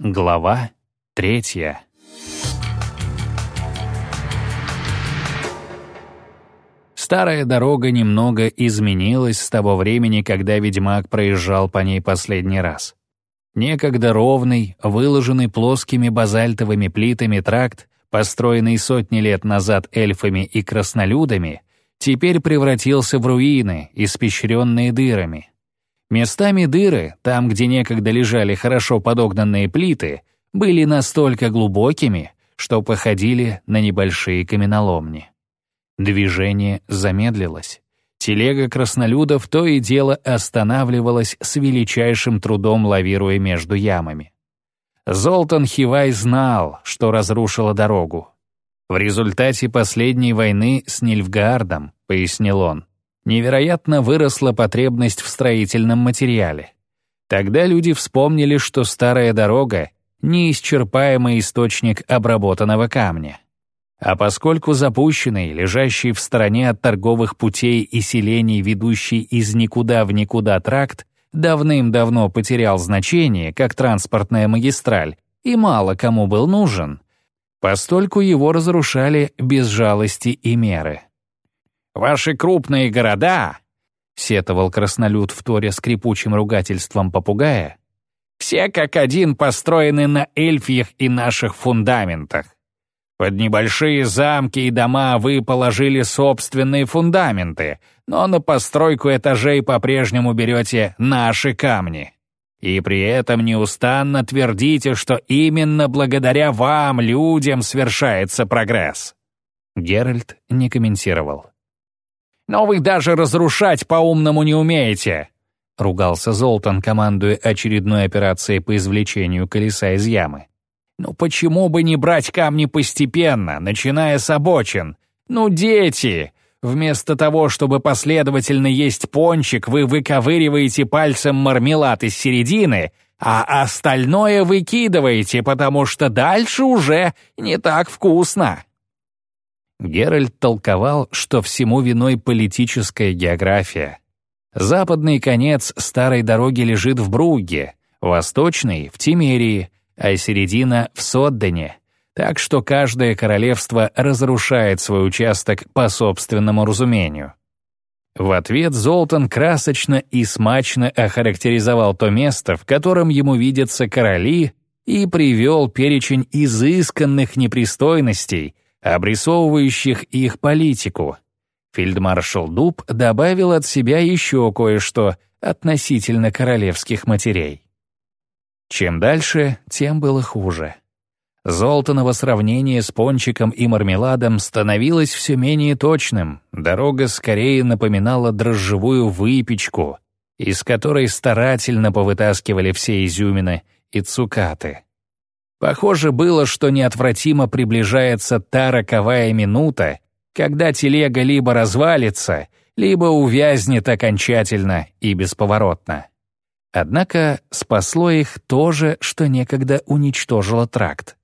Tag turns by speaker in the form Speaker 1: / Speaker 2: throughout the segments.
Speaker 1: Глава третья. Старая дорога немного изменилась с того времени, когда ведьмак проезжал по ней последний раз. Некогда ровный, выложенный плоскими базальтовыми плитами тракт, построенный сотни лет назад эльфами и краснолюдами, теперь превратился в руины, испещренные дырами. Местами дыры, там, где некогда лежали хорошо подогнанные плиты, были настолько глубокими, что походили на небольшие каменоломни. Движение замедлилось. Телега краснолюдов то и дело останавливалась с величайшим трудом лавируя между ямами. Золтан Хивай знал, что разрушила дорогу. В результате последней войны с Нильфгаардом, пояснил он, невероятно выросла потребность в строительном материале. Тогда люди вспомнили, что старая дорога — неисчерпаемый источник обработанного камня. А поскольку запущенный, лежащий в стороне от торговых путей и селений, ведущий из никуда в никуда тракт, давным-давно потерял значение, как транспортная магистраль, и мало кому был нужен, постольку его разрушали без жалости и меры. Ваши крупные города, — сетовал краснолюд в торе скрипучим ругательством попугая, «все как один построены на эльфьях и наших фундаментах. Под небольшие замки и дома вы положили собственные фундаменты, но на постройку этажей по-прежнему берете наши камни. И при этом неустанно твердите, что именно благодаря вам, людям, совершается прогресс». Геральт не комментировал. Но вы даже разрушать по-умному не умеете!» — ругался Золтан, командуя очередной операцией по извлечению колеса из ямы. «Ну почему бы не брать камни постепенно, начиная с обочин? Ну, дети! Вместо того, чтобы последовательно есть пончик, вы выковыриваете пальцем мармелад из середины, а остальное выкидываете, потому что дальше уже не так вкусно». Геральт толковал, что всему виной политическая география. Западный конец старой дороги лежит в Бруге, восточный — в Тимерии, а середина — в Соддене, так что каждое королевство разрушает свой участок по собственному разумению. В ответ Золтан красочно и смачно охарактеризовал то место, в котором ему видятся короли, и привел перечень изысканных непристойностей — обрисовывающих их политику. Фельдмаршал Дуб добавил от себя еще кое-что относительно королевских матерей. Чем дальше, тем было хуже. Золтаново сравнение с пончиком и мармеладом становилось все менее точным, дорога скорее напоминала дрожжевую выпечку, из которой старательно повытаскивали все изюмины и цукаты. Похоже было, что неотвратимо приближается та роковая минута, когда телега либо развалится, либо увязнет окончательно и бесповоротно. Однако спасло их то же, что некогда уничтожило тракт.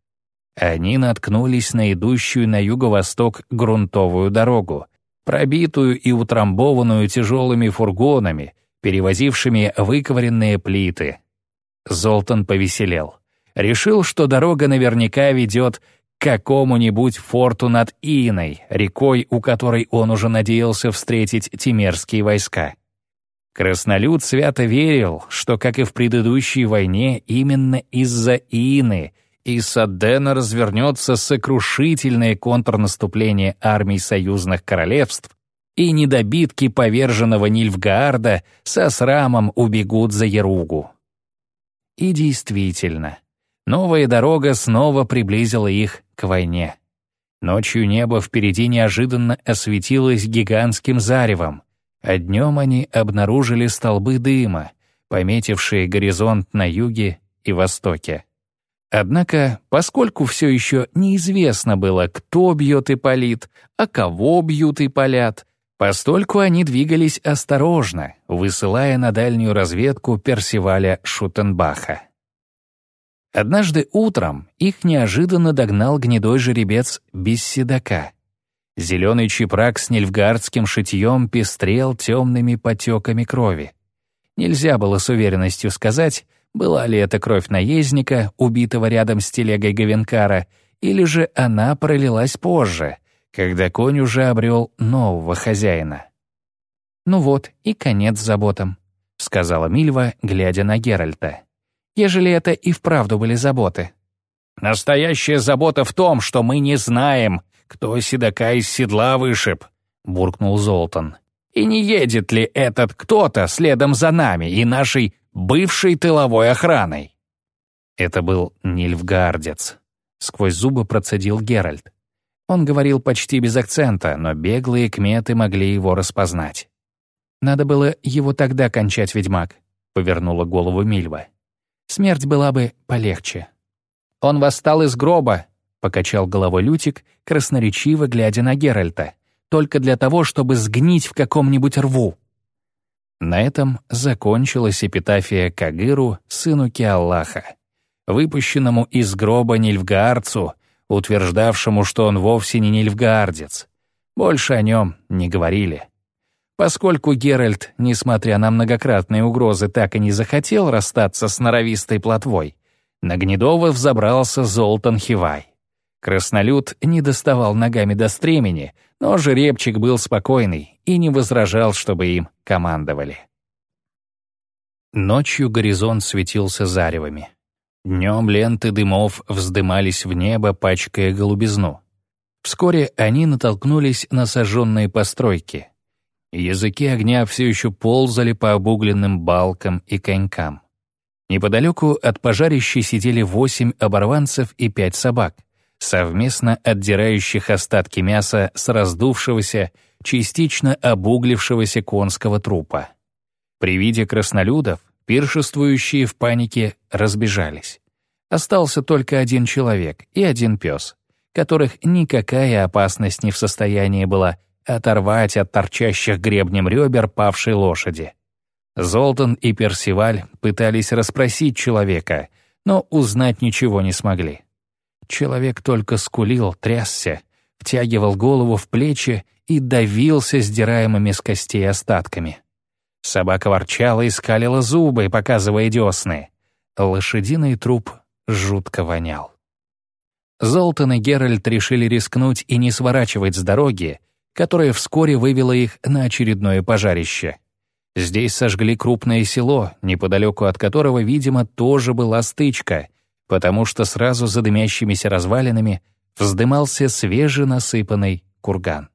Speaker 1: Они наткнулись на идущую на юго-восток грунтовую дорогу, пробитую и утрамбованную тяжелыми фургонами, перевозившими выковыренные плиты. Золтан повеселел решил, что дорога наверняка ведет к какому-нибудь форту над Иной, рекой, у которой он уже надеялся встретить тимерские войска. Краснолюд свято верил, что, как и в предыдущей войне, именно из-за Ины из Саддена развернется сокрушительное контрнаступление армий союзных королевств, и недобитки поверженного Нильфгаарда со срамом убегут за Еругу. И действительно, Новая дорога снова приблизила их к войне. Ночью небо впереди неожиданно осветилось гигантским заревом, а днем они обнаружили столбы дыма, пометившие горизонт на юге и востоке. Однако, поскольку все еще неизвестно было, кто бьет и палит, а кого бьют и палят, постольку они двигались осторожно, высылая на дальнюю разведку Персиваля Шутенбаха. Однажды утром их неожиданно догнал гнедой жеребец без седока. Зеленый чепрак с нильфгардским шитьем пестрел темными потеками крови. Нельзя было с уверенностью сказать, Была ли это кровь наездника, убитого рядом с телегой Гавенкара, или же она пролилась позже, когда конь уже обрел нового хозяина? «Ну вот, и конец заботам», — сказала Мильва, глядя на Геральта. «Ежели это и вправду были заботы».
Speaker 2: «Настоящая забота в том, что мы не знаем, кто седока из седла вышиб», — буркнул Золтан. «И не едет ли этот кто-то следом за нами и нашей бывшей тыловой охраной?»
Speaker 1: Это был Нильфгардец. Сквозь зубы процедил Геральт. Он говорил почти без акцента, но беглые кметы могли его распознать. «Надо было его тогда кончать, ведьмак», — повернула голову Мильва. «Смерть была бы полегче». «Он восстал из гроба», — покачал головой Лютик, красноречиво глядя на Геральта, «только для того, чтобы сгнить в каком-нибудь рву». На этом закончилась эпитафия Кагыру, сыну Киаллаха, выпущенному из гроба Нильфгаарцу, утверждавшему, что он вовсе не Нильфгаардец. Больше о нем не говорили. Поскольку Геральт, несмотря на многократные угрозы, так и не захотел расстаться с норовистой плотвой, на Гнедова взобрался Золтан Хивай. Краснолюд не доставал ногами до стремени, но жеребчик был спокойный и не возражал, чтобы им командовали. Ночью горизонт светился заревами. Днем ленты дымов вздымались в небо, пачкая голубизну. Вскоре они натолкнулись на сожженные постройки — Языки огня все еще ползали по обугленным балкам и конькам. Неподалеку от пожарища сидели восемь оборванцев и пять собак, совместно отдирающих остатки мяса с раздувшегося, частично обуглившегося конского трупа. При виде краснолюдов пиршествующие в панике разбежались. Остался только один человек и один пес, которых никакая опасность не в состоянии была оторвать от торчащих гребнем ребер павшей лошади. Золтан и Персиваль пытались расспросить человека, но узнать ничего не смогли. Человек только скулил, трясся, втягивал голову в плечи и давился сдираемыми с костей остатками. Собака ворчала и скалила зубы, показывая десны. Лошадиный труп жутко вонял. Золтан и Геральт решили рискнуть и не сворачивать с дороги, которое вскоре вывело их на очередное пожарище. Здесь сожгли крупное село, неподалеку от которого, видимо, тоже была стычка, потому что сразу за дымящимися развалинами вздымался свеженасыпанный курган.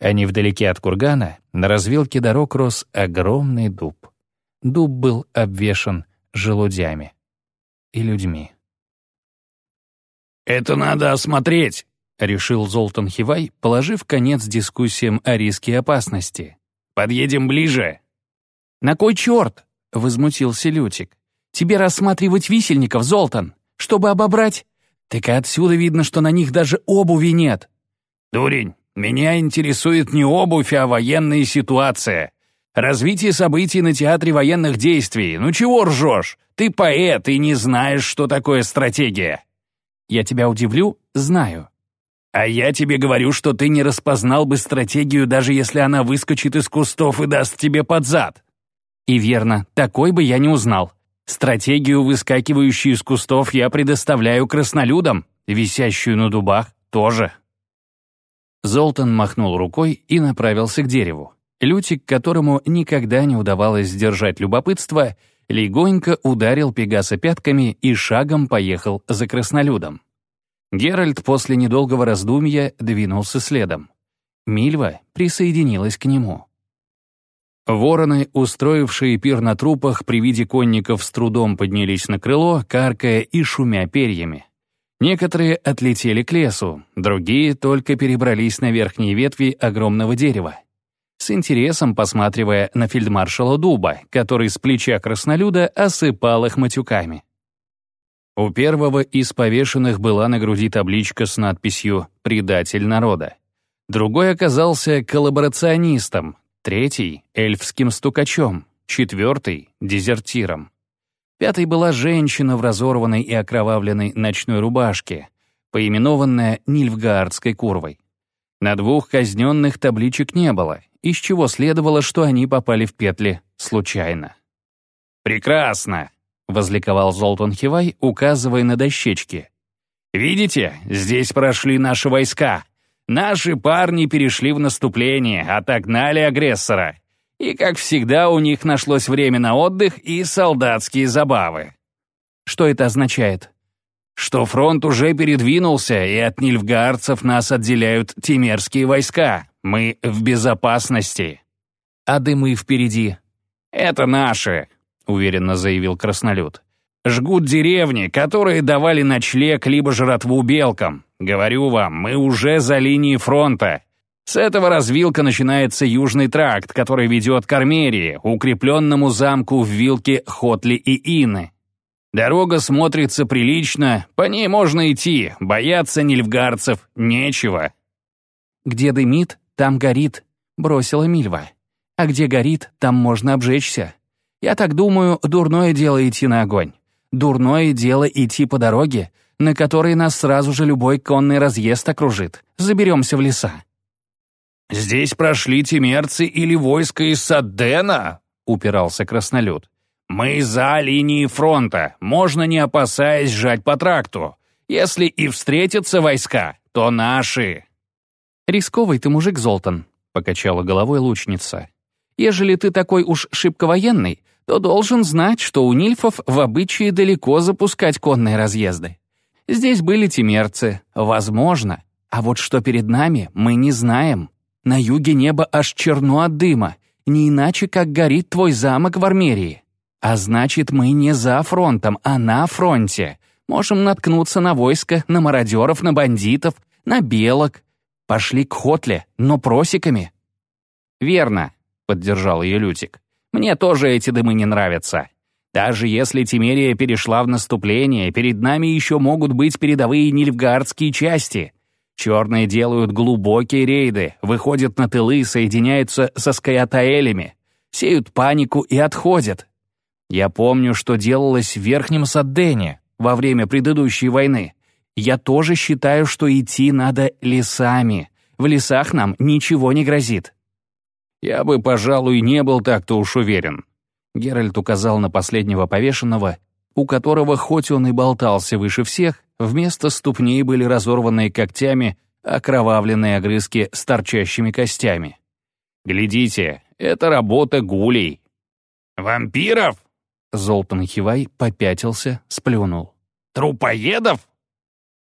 Speaker 1: А невдалеке от кургана на развилке дорог рос огромный дуб. Дуб был обвешан желудями и людьми.
Speaker 2: «Это надо осмотреть!»
Speaker 1: Решил Золтан Хивай, положив конец дискуссиям о риске опасности.
Speaker 2: «Подъедем ближе!»
Speaker 3: «На кой черт?» — возмутился Лютик. «Тебе рассматривать висельников, Золтан, чтобы обобрать? Так и отсюда видно, что на них даже обуви нет».
Speaker 2: «Дурень, меня интересует не обувь, а военная ситуация. Развитие событий на театре военных действий. Ну чего ржешь? Ты поэт и не знаешь, что такое стратегия».
Speaker 3: «Я тебя удивлю, знаю.
Speaker 2: А я тебе говорю, что ты не распознал бы стратегию, даже если она выскочит из кустов и даст тебе под зад.
Speaker 3: И верно, такой бы я не узнал. Стратегию, выскакивающую из кустов, я предоставляю краснолюдам, висящую на дубах тоже.
Speaker 1: Золтан махнул рукой и направился к дереву. Лютик, которому никогда не удавалось сдержать любопытство, легонько ударил Пегаса пятками и шагом поехал за краснолюдом. Геральт после недолгого раздумья двинулся следом. Мильва присоединилась к нему. Вороны, устроившие пир на трупах, при виде конников с трудом поднялись на крыло, каркая и шумя перьями. Некоторые отлетели к лесу, другие только перебрались на верхние ветви огромного дерева. С интересом посматривая на фельдмаршала Дуба, который с плеча краснолюда осыпал их матюками. У первого из повешенных была на груди табличка с надписью «Предатель народа». Другой оказался коллаборационистом, третий — эльфским стукачом, четвертый — дезертиром. Пятой была женщина в разорванной и окровавленной ночной рубашке, поименованная Нильфгаардской курвой. На двух казненных табличек не было, из чего следовало, что они попали в петли случайно.
Speaker 2: «Прекрасно!»
Speaker 3: Возликовал Золтан Хивай, указывая на дощечки.
Speaker 2: «Видите, здесь прошли наши войска. Наши парни перешли в наступление, отогнали агрессора. И, как всегда, у них нашлось время на отдых и солдатские забавы».
Speaker 3: «Что это означает?»
Speaker 2: «Что фронт уже передвинулся, и от нильфгаарцев нас отделяют тимерские войска. Мы в безопасности».
Speaker 3: «А дымы впереди?»
Speaker 2: «Это наши», — уверенно заявил краснолюд. «Жгут деревни, которые давали ночлег либо жратву белкам. Говорю вам, мы уже за линией фронта. С этого развилка начинается южный тракт, который ведет к Армерии, укрепленному замку в вилке Хотли и Ины. Дорога смотрится прилично, по ней можно идти, бояться нильфгарцев нечего».
Speaker 3: «Где дымит, там горит», — бросила Мильва. «А где горит, там можно обжечься». Я так думаю, дурное дело идти на огонь. Дурное дело идти по дороге, на которой нас сразу же любой конный разъезд окружит. Заберемся в леса».
Speaker 2: «Здесь прошли тимерцы или войско из Саддена?» — упирался краснолюд. «Мы за линией фронта, можно не опасаясь жать по тракту. Если и встретятся войска, то наши».
Speaker 3: «Рисковый ты мужик, Золтан», — покачала головой лучница. «Ежели ты такой уж шибко военный, то должен знать, что у нильфов в обычае далеко запускать конные разъезды. Здесь были тимерцы, возможно, а вот что перед нами, мы не знаем. На юге небо аж черно от дыма, не иначе, как горит твой замок в Армерии. А значит, мы не за фронтом, а на фронте. Можем наткнуться на войско, на мародеров, на бандитов, на белок. Пошли к Хотле, но просеками. «Верно», — поддержал ее Лютик. Мне тоже эти дымы не нравятся. Даже если Тимерия перешла в наступление, перед нами еще могут быть передовые нильфгаардские части. Черные делают глубокие рейды, выходят на тылы, соединяются со скаятаэлями, сеют панику и отходят. Я помню, что делалось в Верхнем Саддене во время предыдущей войны. Я тоже считаю, что идти надо лесами. В лесах нам ничего не грозит.
Speaker 2: «Я бы, пожалуй, не был так-то уж уверен».
Speaker 3: Геральт указал на последнего повешенного, у которого, хоть он и болтался выше всех, вместо ступней были разорванные когтями окровавленные огрызки с торчащими костями.
Speaker 2: «Глядите, это работа гулей». «Вампиров?»
Speaker 3: Золтан Хивай попятился, сплюнул.
Speaker 2: «Трупоедов?»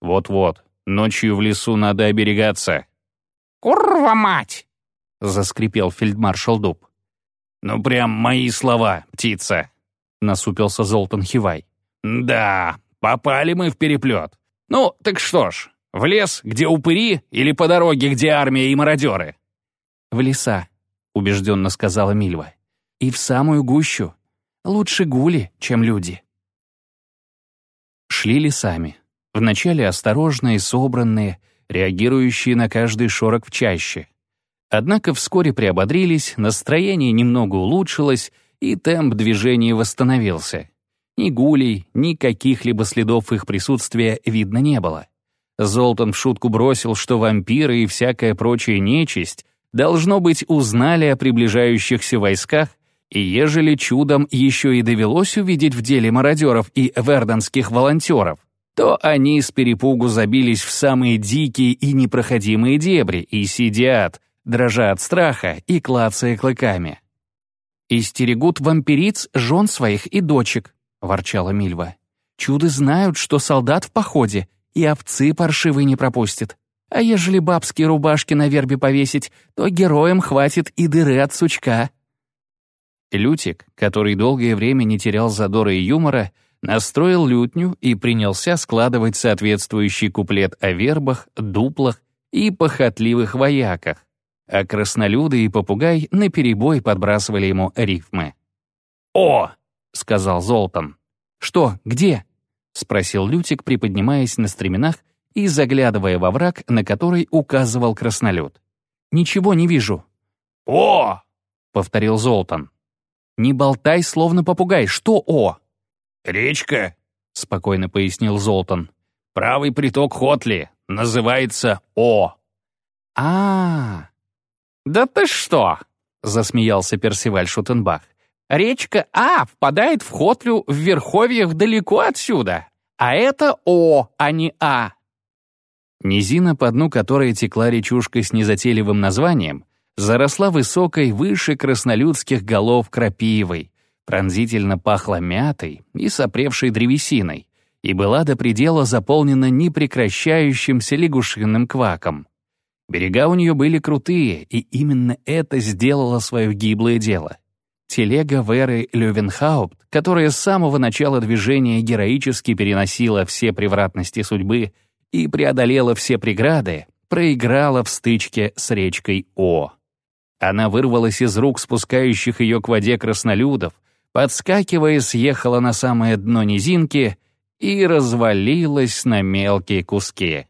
Speaker 1: «Вот-вот, ночью в лесу надо оберегаться».
Speaker 2: «Курва мать!»
Speaker 1: — заскрипел фельдмаршал Дуб.
Speaker 2: «Ну прям мои слова, птица!» — насупился Золтан Хивай. «Да, попали мы в переплет. Ну, так что ж, в лес, где упыри, или по дороге, где армия и мародеры?»
Speaker 3: «В леса», — убежденно сказала Мильва. «И в самую гущу. Лучше гули, чем люди». Шли лесами. Вначале осторожные, собранные, реагирующие на каждый шорох в чаще. Однако вскоре приободрились, настроение немного улучшилось, и темп движения восстановился. Ни гулей, ни каких-либо следов их присутствия видно не было. Золтан в шутку бросил, что вампиры и всякая прочая нечисть должно быть узнали о приближающихся войсках, и ежели чудом еще и довелось увидеть в деле мародеров и верденских волонтеров, то они с перепугу забились в самые дикие и непроходимые дебри и сидят, дрожа от страха и клацая клыками. «И стерегут вампириц жен своих и дочек», — ворчала Мильва. «Чуды знают, что солдат в походе, и овцы паршивые не пропустит. А ежели бабские рубашки на вербе повесить, то героям хватит и дыры от сучка».
Speaker 1: Лютик, который долгое время не терял задора и юмора, настроил лютню и принялся складывать соответствующий куплет о вербах, дуплах и похотливых вояках, а краснолюды и попугай наперебой подбрасывали ему рифмы.
Speaker 2: «О!»
Speaker 1: — сказал Золтан.
Speaker 3: «Что, где?»
Speaker 1: — спросил Лютик, приподнимаясь на стременах и заглядывая во враг, на который указывал краснолюд.
Speaker 3: «Ничего не вижу».
Speaker 2: «О!»
Speaker 1: — повторил Золтан.
Speaker 3: «Не болтай, словно попугай. Что «о»?»
Speaker 2: «Речка», —
Speaker 1: спокойно пояснил Золтан.
Speaker 2: «Правый приток Хотли. Называется О».
Speaker 3: А, -а, -а
Speaker 2: «Да ты что?»
Speaker 1: — засмеялся Персиваль Шутенбах.
Speaker 3: Речка А впадает в Хотлю в верховьях далеко отсюда, а это О, а не А.
Speaker 1: Низина, по дну которой текла речушка с незатейливым названием, заросла высокой выше краснолюдских голов крапивой, пронзительно пахла мятой и сопревшей древесиной и была до предела заполнена непрекращающимся лягушиным кваком. Берега у нее были крутые, и именно это сделало свое гиблое дело. Телега Веры Левенхаупт, которая с самого начала движения героически переносила все превратности судьбы и преодолела все преграды, проиграла в стычке с речкой О. Она вырвалась из рук спускающих ее к воде краснолюдов, подскакивая, съехала на самое дно низинки и развалилась на мелкие куски.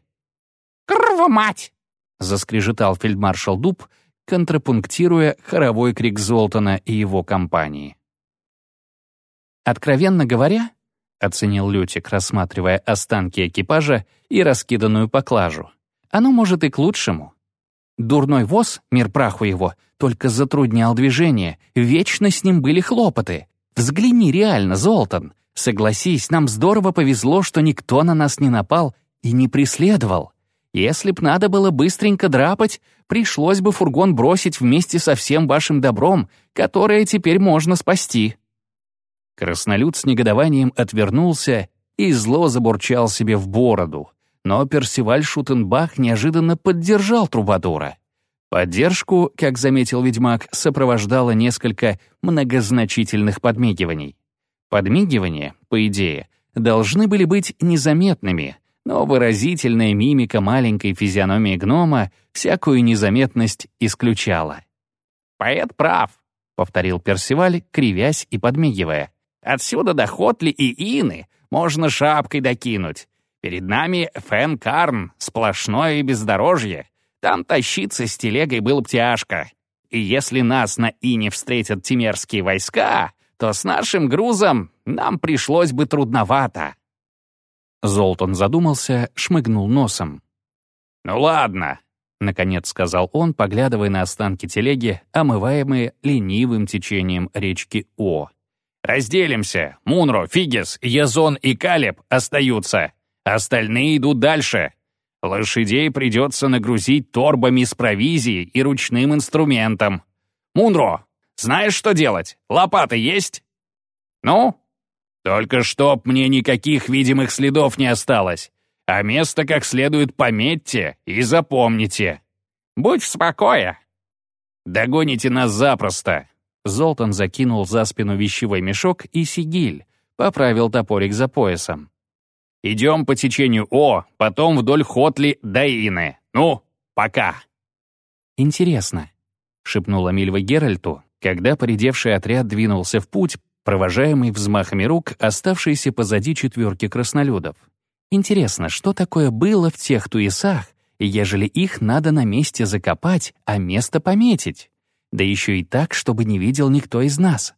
Speaker 3: «Крва мать!»
Speaker 1: — заскрежетал фельдмаршал Дуб — контрапунктируя хоровой крик Золтана и его компании. «Откровенно говоря», — оценил Лютик, рассматривая останки экипажа и раскиданную поклажу, «оно может и к лучшему. Дурной воз, мир праху его, только затруднял движение, вечно с ним были хлопоты. Взгляни реально, Золтан, согласись, нам здорово повезло, что никто на нас не напал и не преследовал. Если б надо было быстренько драпать, пришлось бы фургон бросить вместе со всем вашим добром, которое теперь можно спасти». Краснолюд с негодованием отвернулся и зло забурчал себе в бороду, но Персиваль Шутенбах неожиданно поддержал Трубадура. Поддержку, как заметил ведьмак, сопровождало несколько многозначительных подмигиваний. Подмигивания, по идее, должны были быть незаметными, но выразительная мимика маленькой физиономии гнома всякую незаметность исключала.
Speaker 3: «Поэт прав», — повторил Персиваль, кривясь и подмигивая. «Отсюда до Хотли и Ины можно шапкой докинуть. Перед нами Фен Карн, сплошное бездорожье. Там тащиться с телегой был тяжко. И если нас на Ине встретят тимерские войска, то с нашим грузом нам пришлось бы трудновато».
Speaker 1: Золтан задумался, шмыгнул носом.
Speaker 2: «Ну ладно», — наконец сказал он, поглядывая на останки телеги, омываемые ленивым течением речки О. «Разделимся. Мунро, Фигес, Язон и Калеб остаются. Остальные идут дальше. Лошадей придется нагрузить торбами с провизией и ручным инструментом. Мунро, знаешь, что делать? Лопаты есть?» «Ну, только чтоб мне никаких видимых следов не осталось, а место как следует пометьте и запомните. Будь в спокое. Догоните нас запросто. Золтан закинул за спину вещевой мешок и сигиль, поправил топорик за поясом. Идем по течению О, потом вдоль Хотли до Ины. Ну, пока.
Speaker 1: Интересно, шепнула Мильва Геральту, когда поредевший отряд двинулся в путь провожаемый взмахами рук оставшиеся позади четверки краснолюдов. Интересно, что такое было в тех туесах, ежели их надо на месте закопать, а место пометить? Да еще и так, чтобы не видел никто из нас.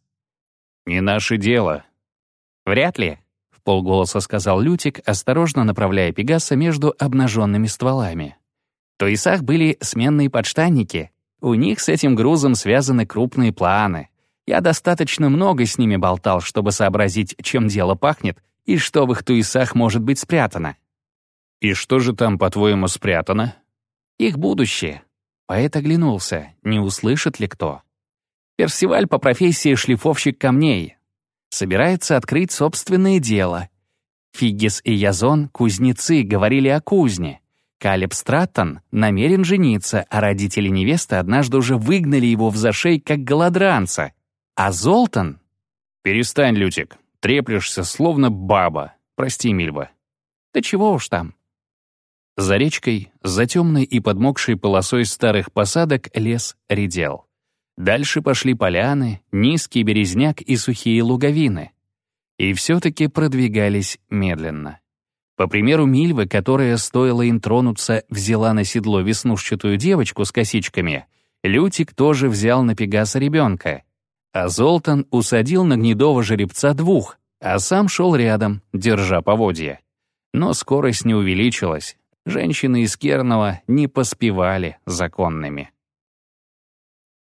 Speaker 2: «Не наше дело».
Speaker 1: «Вряд ли», — в полголоса сказал Лютик, осторожно направляя Пегаса между обнаженными стволами. В туесах были сменные подштанники. У них с этим грузом связаны крупные планы — я достаточно много с ними болтал, чтобы сообразить, чем дело пахнет и что в их туисах может быть спрятано.
Speaker 2: «И что же там, по-твоему, спрятано?»
Speaker 1: «Их будущее». Поэт оглянулся, не услышит ли кто. Персиваль по профессии шлифовщик камней. Собирается открыть собственное дело. Фигис и Язон, кузнецы, говорили о кузне. Калеб Страттон намерен жениться, а родители невесты однажды уже выгнали его в зашей как голодранца. А Золтан...
Speaker 2: Перестань, Лютик, треплешься, словно баба. Прости, Мильва.
Speaker 1: Да чего уж там. За речкой, за темной и подмокшей полосой старых посадок лес редел. Дальше пошли поляны, низкий березняк и сухие луговины. И все-таки продвигались медленно. По примеру Мильвы, которая, стоило им тронуться, взяла на седло веснушчатую девочку с косичками, Лютик тоже взял на Пегаса ребенка — а Золтан усадил на гнедого жеребца двух, а сам шел рядом, держа поводья. Но скорость не увеличилась. Женщины из Кернова не поспевали законными.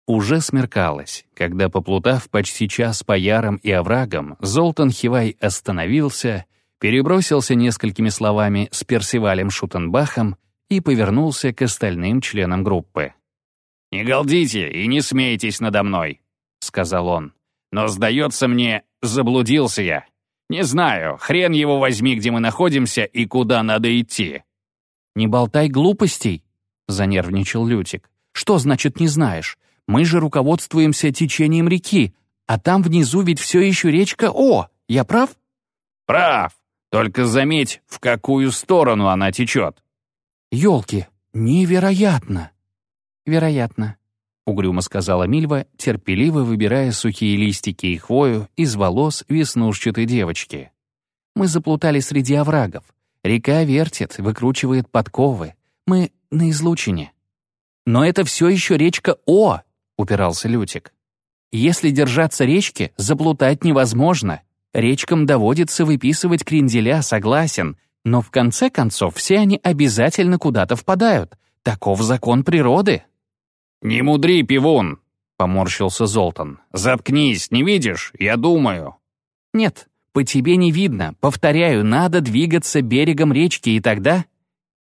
Speaker 3: Уже смеркалось, когда, поплутав почти час по ярам и оврагам, Золтан Хивай остановился, перебросился несколькими словами с Персивалем Шутенбахом и повернулся к остальным членам группы.
Speaker 2: «Не галдите и не смейтесь надо мной», — сказал он. «Но, сдается мне, заблудился я. Не знаю, хрен его возьми, где мы находимся и куда надо идти».
Speaker 3: «Не болтай глупостей», — занервничал Лютик. «Что значит не знаешь? Мы же руководствуемся течением реки, а там внизу ведь все еще речка О. Я прав?»
Speaker 2: «Прав. Только заметь, в какую сторону она течет».
Speaker 3: «Елки, невероятно!» «Вероятно», — угрюмо сказала Мильва, терпеливо выбирая сухие листики и хвою из волос веснушчатой девочки. «Мы заплутали среди оврагов. Река вертит, выкручивает подковы. Мы на излучине». «Но это все еще речка О», — упирался Лютик. «Если держаться речки, заплутать невозможно. Речкам доводится выписывать кренделя, согласен, но в конце концов все они обязательно куда-то впадают. Таков закон природы».
Speaker 2: «Не мудри, пивун!» — поморщился Золтан. «Заткнись, не видишь? Я думаю».
Speaker 3: «Нет, по тебе не видно. Повторяю, надо двигаться берегом речки, и тогда...»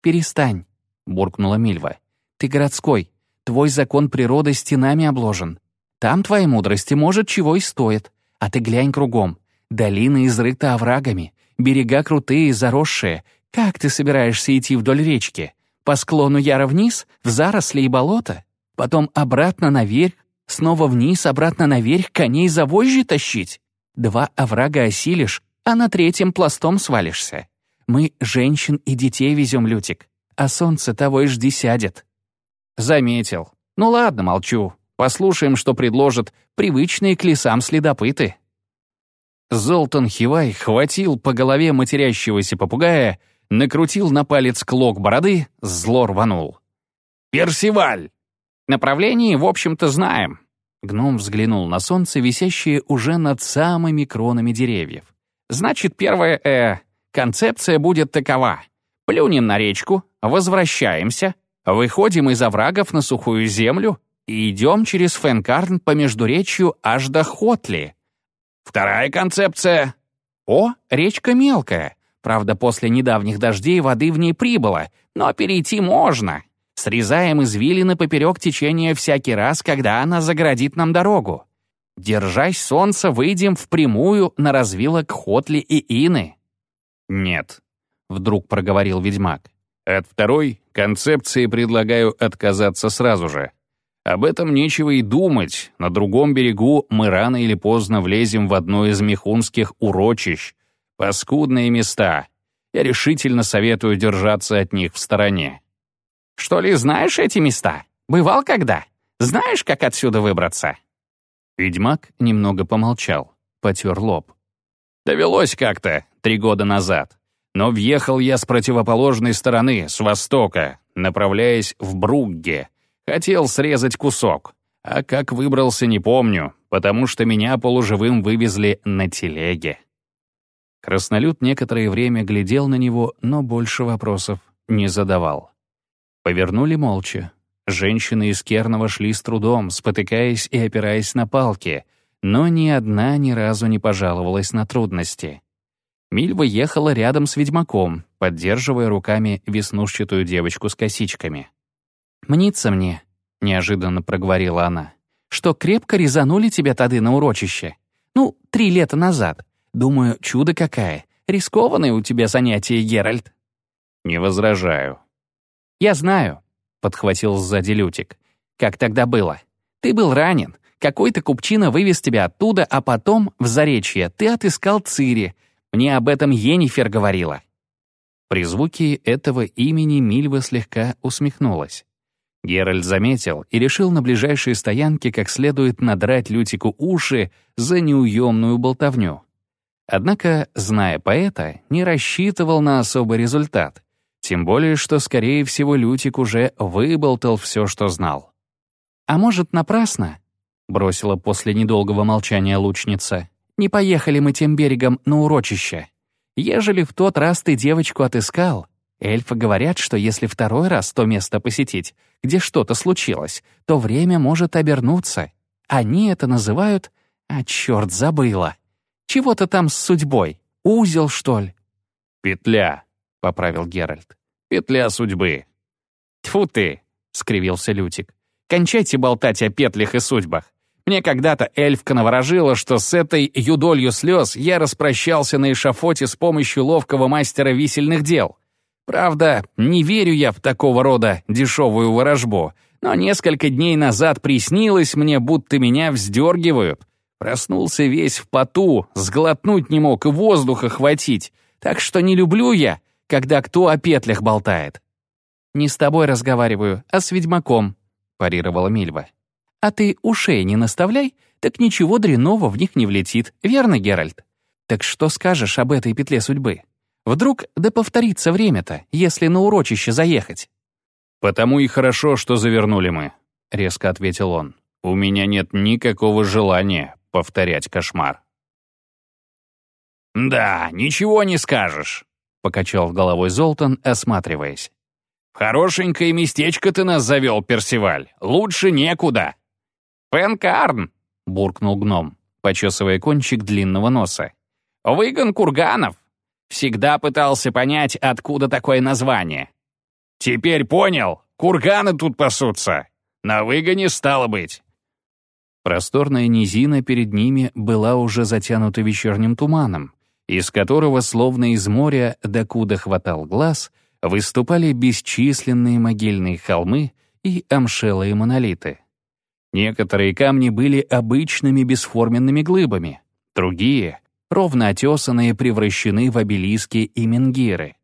Speaker 3: «Перестань», — буркнула Мильва. «Ты городской. Твой закон природы стенами обложен. Там твоей мудрости, может, чего и стоит. А ты глянь кругом. Долина изрыта оврагами, берега крутые, заросшие. Как ты собираешься идти вдоль речки? По склону яра вниз, в заросли и болота? Потом обратно наверх, снова вниз, обратно наверх, коней за вожжи тащить. Два оврага осилишь, а на третьем пластом свалишься. Мы женщин и детей везем, Лютик, а солнце того и жди сядет».
Speaker 2: «Заметил. Ну ладно, молчу. Послушаем, что предложат привычные к лесам следопыты».
Speaker 3: Золтан Хивай хватил по голове матерящегося попугая, накрутил на палец клок бороды, зло рванул.
Speaker 2: «Персиваль, Направлении, в общем-то, знаем».
Speaker 3: Гном взглянул на солнце, висящее уже над самыми кронами деревьев.
Speaker 2: «Значит, первая, э, концепция будет такова. Плюнем на речку, возвращаемся, выходим из оврагов на сухую землю и идем через Фенкарн по междуречью аж до Хотли. Вторая концепция. О, речка мелкая. Правда, после недавних дождей воды в ней прибыло, но перейти можно. Срезаем извилины поперек течения всякий раз, когда она заградит нам дорогу. Держась солнца, выйдем впрямую на развилок Хотли и Ины». «Нет», — вдруг проговорил ведьмак. «От второй концепции предлагаю отказаться сразу же. Об этом нечего и думать. На другом берегу мы рано или поздно влезем в одно из мехунских урочищ. Паскудные места. Я решительно советую держаться от них в стороне.
Speaker 3: Что ли, знаешь эти места? Бывал когда? Знаешь, как отсюда выбраться?»
Speaker 2: Ведьмак немного помолчал, потер лоб. «Довелось как-то, три года назад. Но въехал я с противоположной стороны, с востока, направляясь в Бругге. Хотел срезать кусок. А как выбрался, не помню, потому что меня полуживым вывезли на телеге».
Speaker 3: Краснолюд некоторое время глядел на него, но больше вопросов не задавал. Повернули молча. Женщины из Кернова шли с трудом, спотыкаясь и опираясь на палки, но ни одна ни разу не пожаловалась на трудности. Мильва ехала рядом с ведьмаком, поддерживая руками веснушчатую девочку с косичками. «Мнится мне», — неожиданно проговорила она, «что крепко резанули тебя тады на урочище. Ну, три лета назад. Думаю, чудо какая. Рискованное у тебя занятие, Геральт».
Speaker 2: «Не возражаю»,
Speaker 3: «Я знаю», — подхватил сзади Лютик. «Как тогда было? Ты был ранен. Какой-то купчина вывез тебя оттуда, а потом, в Заречье, ты отыскал Цири. Мне об этом Енифер говорила».
Speaker 2: При звуке этого имени Мильва слегка усмехнулась. Геральт заметил и решил на ближайшей стоянке как следует надрать Лютику уши за неуемную болтовню. Однако, зная поэта, не рассчитывал на особый результат. Тем более, что, скорее всего, Лютик уже выболтал все, что знал.
Speaker 3: «А может, напрасно?» — бросила после недолгого молчания лучница. «Не поехали мы тем берегом на урочище. Ежели в тот раз ты девочку отыскал, Эльфы говорят, что если второй раз то место посетить, где что-то случилось, то время может обернуться. Они это называют... А черт, забыла. Чего-то там с судьбой. Узел, что ли?
Speaker 2: «Петля», — поправил Геральт. «Петля судьбы».
Speaker 3: «Тьфу ты!» — скривился Лютик. «Кончайте болтать о петлях и судьбах. Мне когда-то эльфка наворожила, что с этой юдолью слез я распрощался на эшафоте с помощью ловкого мастера висельных дел. Правда, не верю я в такого рода дешевую ворожбу, но несколько дней назад приснилось мне, будто меня вздергивают. Проснулся весь в поту, сглотнуть не мог и воздуха хватить, так что не люблю я, когда кто о петлях болтает. «Не с тобой разговариваю, а с ведьмаком», — парировала Мильва. «А ты ушей не наставляй, так ничего дрянного в них не влетит, верно, Геральт? Так что скажешь об этой петле судьбы? Вдруг да повторится время-то, если на урочище заехать?»
Speaker 2: «Потому и хорошо, что завернули мы», — резко ответил он. «У меня нет никакого желания повторять кошмар». «Да, ничего не скажешь», — покачал головой Золтан, осматриваясь. «Хорошенькое местечко ты нас завел, Персиваль. Лучше некуда». «Пенкарн», — буркнул гном, почесывая кончик длинного носа. «Выгон курганов. Всегда пытался понять, откуда такое название». «Теперь понял. Курганы тут пасутся. На выгоне стало быть».
Speaker 1: Просторная низина перед ними была уже затянута вечерним туманом, из которого, словно из моря, докуда хватал глаз, выступали бесчисленные могильные холмы и амшелые монолиты. Некоторые камни были обычными бесформенными глыбами, другие, ровно отесанные, превращены в обелиски и менгиры.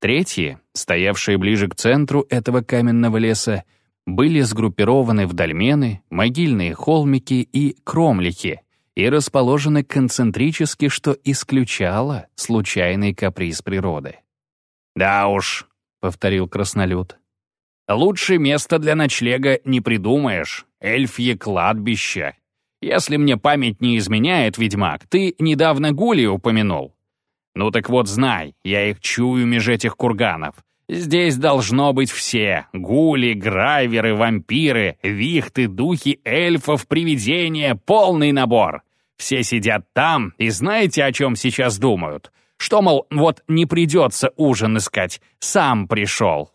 Speaker 1: Третьи, стоявшие ближе к центру этого каменного леса, были сгруппированы в дольмены, могильные холмики и кромлихи, и расположены концентрически, что исключало случайный каприз природы.
Speaker 2: «Да уж», — повторил краснолюд, — «лучше места для ночлега не придумаешь. Эльфье кладбище. Если мне память не изменяет, ведьмак, ты недавно гули упомянул. Ну так вот знай, я их чую меж этих курганов. Здесь должно быть все — гули, грайверы, вампиры, вихты, духи, эльфов, привидения, полный набор. Все сидят там и знаете, о чем сейчас думают? Что, мол, вот не придется ужин искать, сам пришел.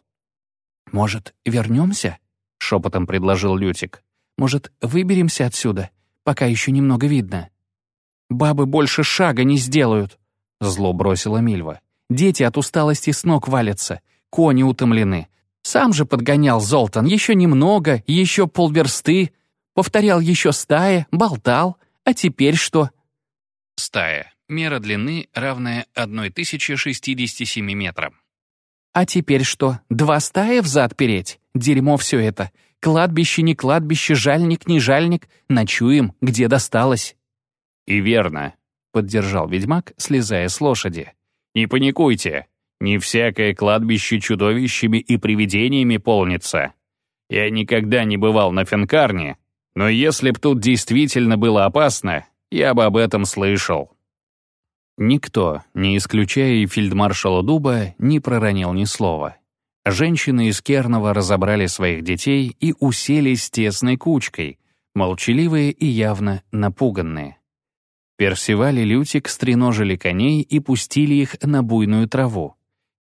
Speaker 3: «Может, вернемся?» — шепотом предложил Лютик. «Может, выберемся отсюда, пока еще немного видно?» «Бабы больше шага не сделают», — зло бросила Мильва. «Дети от усталости с ног валятся кони утомлены. Сам же подгонял Золтан еще немного, еще полверсты, повторял еще стая, болтал. А теперь что?
Speaker 1: Стая. Мера длины, равная 1067 метрам.
Speaker 3: А теперь что, два стая взад переть? Дерьмо все это. Кладбище не кладбище, жальник не жальник. Ночуем, где досталось.
Speaker 2: И верно, поддержал ведьмак, слезая с лошади. Не паникуйте. Не всякое кладбище чудовищами и привидениями полнится. Я никогда не бывал на Фенкарне, но если б тут действительно было опасно, я бы об этом слышал».
Speaker 1: Никто, не исключая и фельдмаршала Дуба, не проронил ни слова. Женщины из Кернова разобрали своих детей и уселись тесной кучкой, молчаливые и явно напуганные. Персиваль и Лютик стреножили коней и пустили их на буйную траву.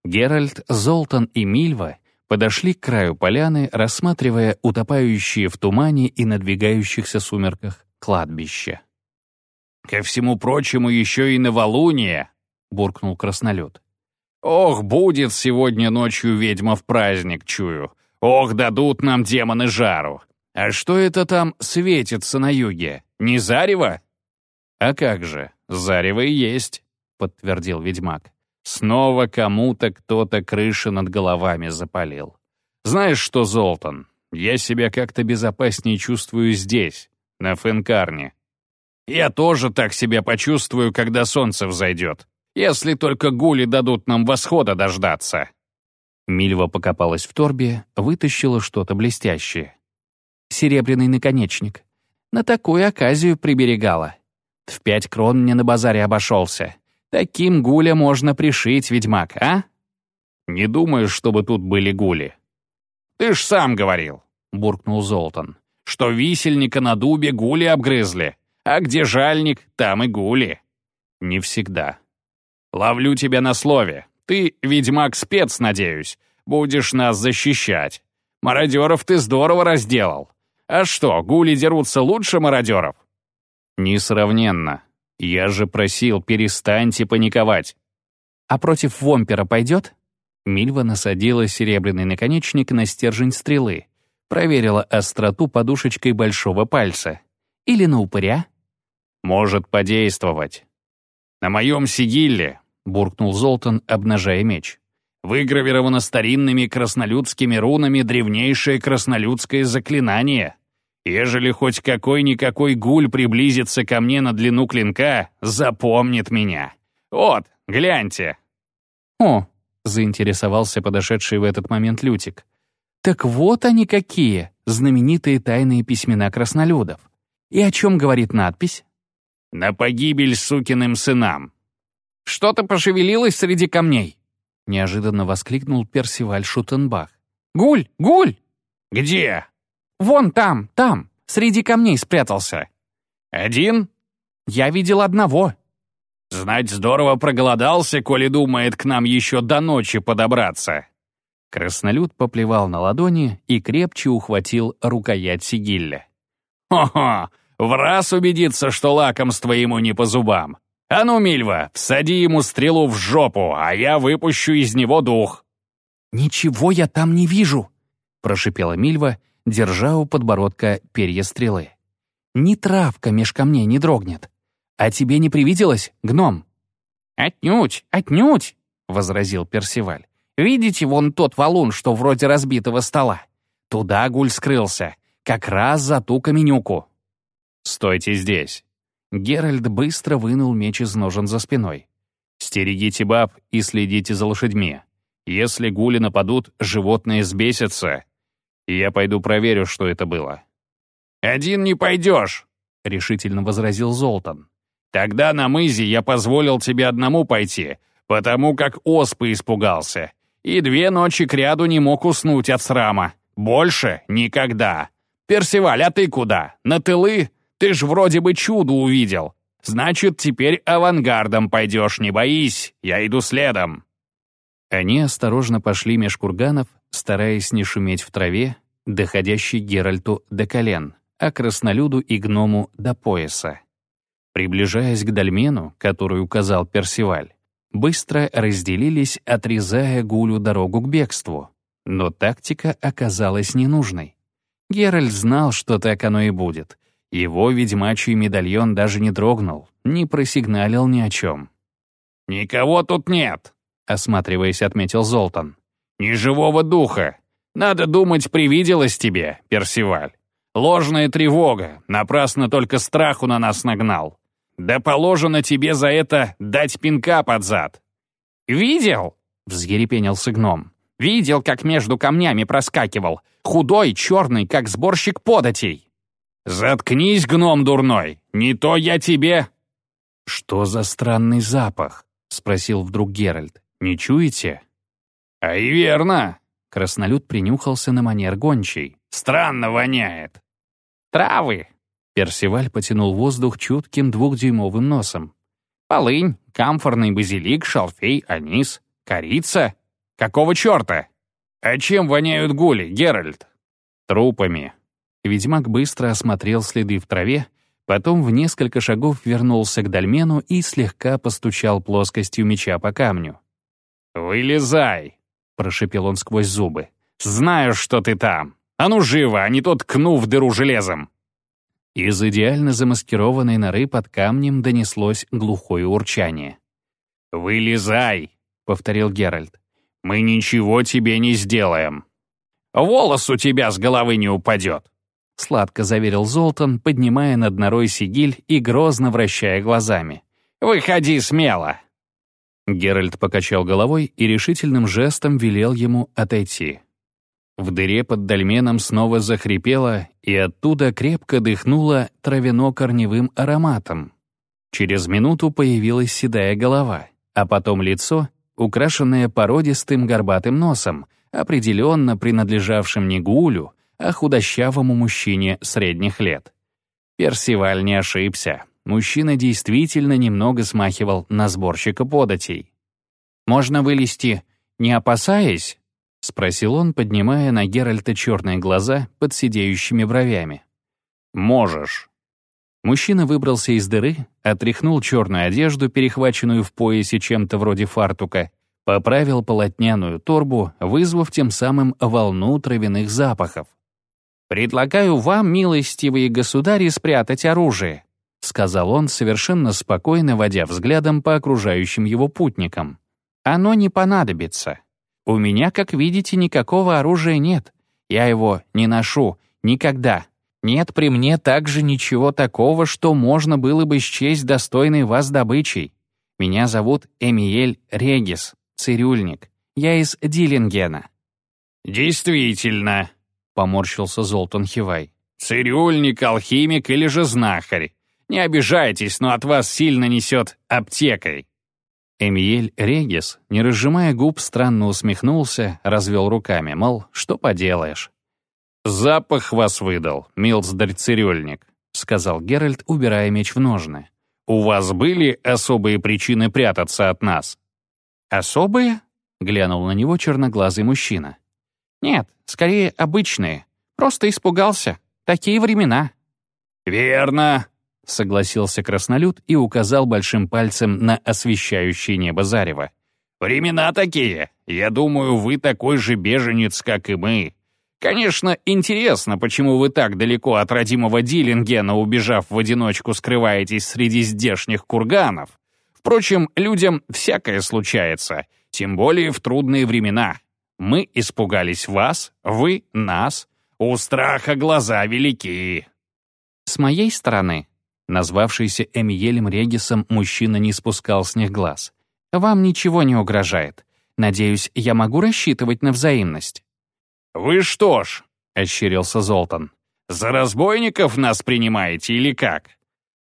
Speaker 1: Геральт, Золтан и Мильва подошли к краю поляны, рассматривая утопающие в тумане и надвигающихся сумерках кладбище.
Speaker 2: «Ко всему прочему еще и новолуние!» — буркнул краснолет. «Ох, будет сегодня ночью ведьма в праздник, чую! Ох, дадут нам демоны жару! А что это там светится на юге? Не зарево?»
Speaker 1: «А как же, зарево и есть», — подтвердил ведьмак.
Speaker 2: Снова кому-то кто-то крыши над головами запалил. Знаешь что, Золтан, я себя как-то безопаснее чувствую здесь, на Фенкарне. Я тоже так себя почувствую, когда солнце взойдет, если только гули дадут нам восхода дождаться».
Speaker 1: Мильва покопалась в торбе, вытащила что-то блестящее.
Speaker 3: «Серебряный наконечник. На такую оказию приберегала. В пять крон мне на базаре обошелся. Таким гуля можно пришить, ведьмак, а?»
Speaker 2: Не думаю, чтобы тут были гули». «Ты ж сам говорил», — буркнул Золтан, «что висельника на дубе гули обгрызли, а где жальник, там и гули». «Не всегда». «Ловлю тебя на слове. Ты, ведьмак-спец, надеюсь, будешь нас защищать. Мародеров ты здорово разделал. А что, гули дерутся лучше мародеров?»
Speaker 1: «Несравненно. Я же просил, перестаньте паниковать».
Speaker 3: «А против вомпера пойдет?» Мильва насадила серебряный наконечник на стержень стрелы, проверила остроту подушечкой большого пальца. «Или на упыря?»
Speaker 1: «Может подействовать».
Speaker 2: «На моем сигилле», — буркнул Золтан, обнажая меч, «выгравировано старинными краснолюдскими рунами древнейшее краснолюдское заклинание. Ежели хоть какой-никакой гуль приблизится ко мне на длину клинка, запомнит меня. Вот, гляньте».
Speaker 3: «О!» — заинтересовался подошедший в этот момент Лютик. «Так вот они какие, знаменитые тайные письмена краснолюдов. И о чем говорит надпись?»
Speaker 2: «На погибель сукиным сынам».
Speaker 3: «Что-то пошевелилось среди камней!» — неожиданно воскликнул Персиваль Шутенбах. «Гуль! Гуль!»
Speaker 2: «Где?»
Speaker 3: «Вон там, там, среди камней спрятался».
Speaker 2: «Один?»
Speaker 3: «Я видел одного».
Speaker 2: «Знать здорово проголодался, коли думает к нам еще до ночи подобраться».
Speaker 1: Краснолюд поплевал на ладони и крепче ухватил рукоять сигилля.
Speaker 2: «Хо-хо! В раз убедиться, что лакомство ему не по зубам. А ну, Мильва, всади ему стрелу в жопу, а я выпущу из него дух».
Speaker 3: «Ничего я там не вижу», — прошипела Мильва держа у подбородка перья стрелы. «Ни травка меж камней не дрогнет. А тебе не привиделось, гном?» «Отнюдь, отнюдь!» — возразил Персиваль. «Видите вон тот валун, что вроде разбитого стола? Туда гуль скрылся, как раз за ту каменюку».
Speaker 1: «Стойте здесь!» Геральт быстро вынул меч из ножен за спиной. «Стерегите баб и следите за лошадьми. Если гули нападут, животные сбесятся, и я пойду проверю, что это было».
Speaker 2: «Один не пойдешь», —
Speaker 1: решительно возразил Золтан.
Speaker 2: «Тогда на мызе я позволил тебе одному пойти, потому как оспы испугался, и две ночи кряду не мог уснуть от срама. Больше никогда. Персиваль, а ты куда? На тылы? Ты ж вроде бы чудо увидел. Значит, теперь авангардом пойдешь, не боись, я иду следом».
Speaker 1: Они осторожно пошли меж курганов, стараясь не шуметь в траве, доходящей Геральту до колен, а краснолюду и гному до пояса. Приближаясь к дольмену, который указал Персиваль, быстро разделились, отрезая Гулю дорогу к бегству. Но тактика оказалась ненужной. Геральт знал, что так оно и будет. Его ведьмачий медальон даже не дрогнул, не просигналил ни о чем.
Speaker 2: «Никого тут нет», — осматриваясь, отметил Золтан. «Ни живого духа. Надо думать, привиделось тебе, Персиваль. Ложная тревога, напрасно только страху на нас нагнал. Да положено тебе за это дать пинка под зад».
Speaker 3: «Видел?» — взъерепенился гном. «Видел, как между камнями проскакивал. Худой, черный, как сборщик податей».
Speaker 2: «Заткнись, гном дурной, не то я тебе...»
Speaker 1: «Что за странный запах?» — спросил вдруг Геральт. «Не чуете?»
Speaker 2: «А и верно!»
Speaker 1: Краснолюд принюхался на манер гончей.
Speaker 2: «Странно воняет!»
Speaker 3: «Травы!»
Speaker 1: Персиваль потянул воздух чутким двухдюймовым носом.
Speaker 3: «Полынь, камфорный базилик, шалфей, анис, корица. Какого черта?»
Speaker 2: «А чем воняют гули, Геральт?»
Speaker 1: «Трупами». Ведьмак быстро осмотрел следы в траве, потом в несколько шагов вернулся к дольмену и слегка постучал плоскостью меча по камню.
Speaker 2: «Вылезай!» — прошипел он сквозь зубы. «Знаю, что ты там. А ну живо, а не тот кну в дыру железом!»
Speaker 1: Из идеально замаскированной норы под камнем донеслось глухое урчание.
Speaker 2: «Вылезай!» — повторил Геральт. «Мы ничего тебе не сделаем. Волос у тебя с головы не упадет!»
Speaker 1: Сладко заверил Золтан, поднимая над норой сигиль и грозно вращая глазами.
Speaker 2: «Выходи смело!»
Speaker 1: Геральт покачал головой и решительным жестом велел ему отойти. В дыре под дольменом снова захрипело, и оттуда крепко дыхнуло травяно-корневым ароматом. Через минуту появилась седая голова, а потом лицо,
Speaker 3: украшенное породистым горбатым носом, определенно принадлежавшим не Гулю, а худощавому мужчине средних лет. Персиваль не ошибся. Мужчина действительно немного смахивал на сборщика податей. «Можно вылезти, не опасаясь?» — спросил он, поднимая на Геральта черные глаза под сидеющими бровями.
Speaker 1: «Можешь».
Speaker 3: Мужчина выбрался из дыры, отряхнул черную одежду, перехваченную в поясе чем-то вроде фартука, поправил полотняную торбу, вызвав тем самым волну травяных запахов. «Предлагаю вам, милостивые государи, спрятать оружие», — сказал он, совершенно спокойно водя взглядом по окружающим его путникам. «Оно не понадобится. У меня, как видите, никакого оружия нет. Я его не ношу. Никогда. Нет при мне также ничего такого, что можно было бы счесть достойной вас добычей. Меня зовут Эмиель Регис, цирюльник. Я из Диллингена».
Speaker 1: «Действительно», — поморщился Золтан Хивай.
Speaker 2: «Цирюльник, алхимик или же знахарь. Не обижайтесь, но от вас сильно несет аптекой».
Speaker 3: Эмиель Регис, не разжимая губ, странно усмехнулся, развел руками, мол, что поделаешь.
Speaker 1: «Запах вас выдал, милздарь-цирюльник», — сказал Геральт, убирая меч в ножны. «У вас были особые причины прятаться от нас?»
Speaker 3: «Особые?» — глянул на него черноглазый мужчина. «Нет, скорее обычные. Просто испугался. Такие времена».
Speaker 1: «Верно», —
Speaker 3: согласился краснолюд и указал большим пальцем на освещающее небо зарево.
Speaker 1: «Времена такие. Я думаю, вы такой же беженец, как и мы. Конечно, интересно, почему вы так далеко от родимого Диллингена, убежав в одиночку, скрываетесь среди здешних курганов. Впрочем, людям всякое случается, тем более в трудные времена. Мы испугались вас, вы — нас. У страха глаза велики.
Speaker 3: С моей стороны, назвавшийся Эмиелем Регисом, мужчина не спускал с них глаз. Вам ничего не угрожает. Надеюсь, я могу рассчитывать на взаимность.
Speaker 1: «Вы что ж», — ощерился Золтан, «за разбойников нас принимаете или как?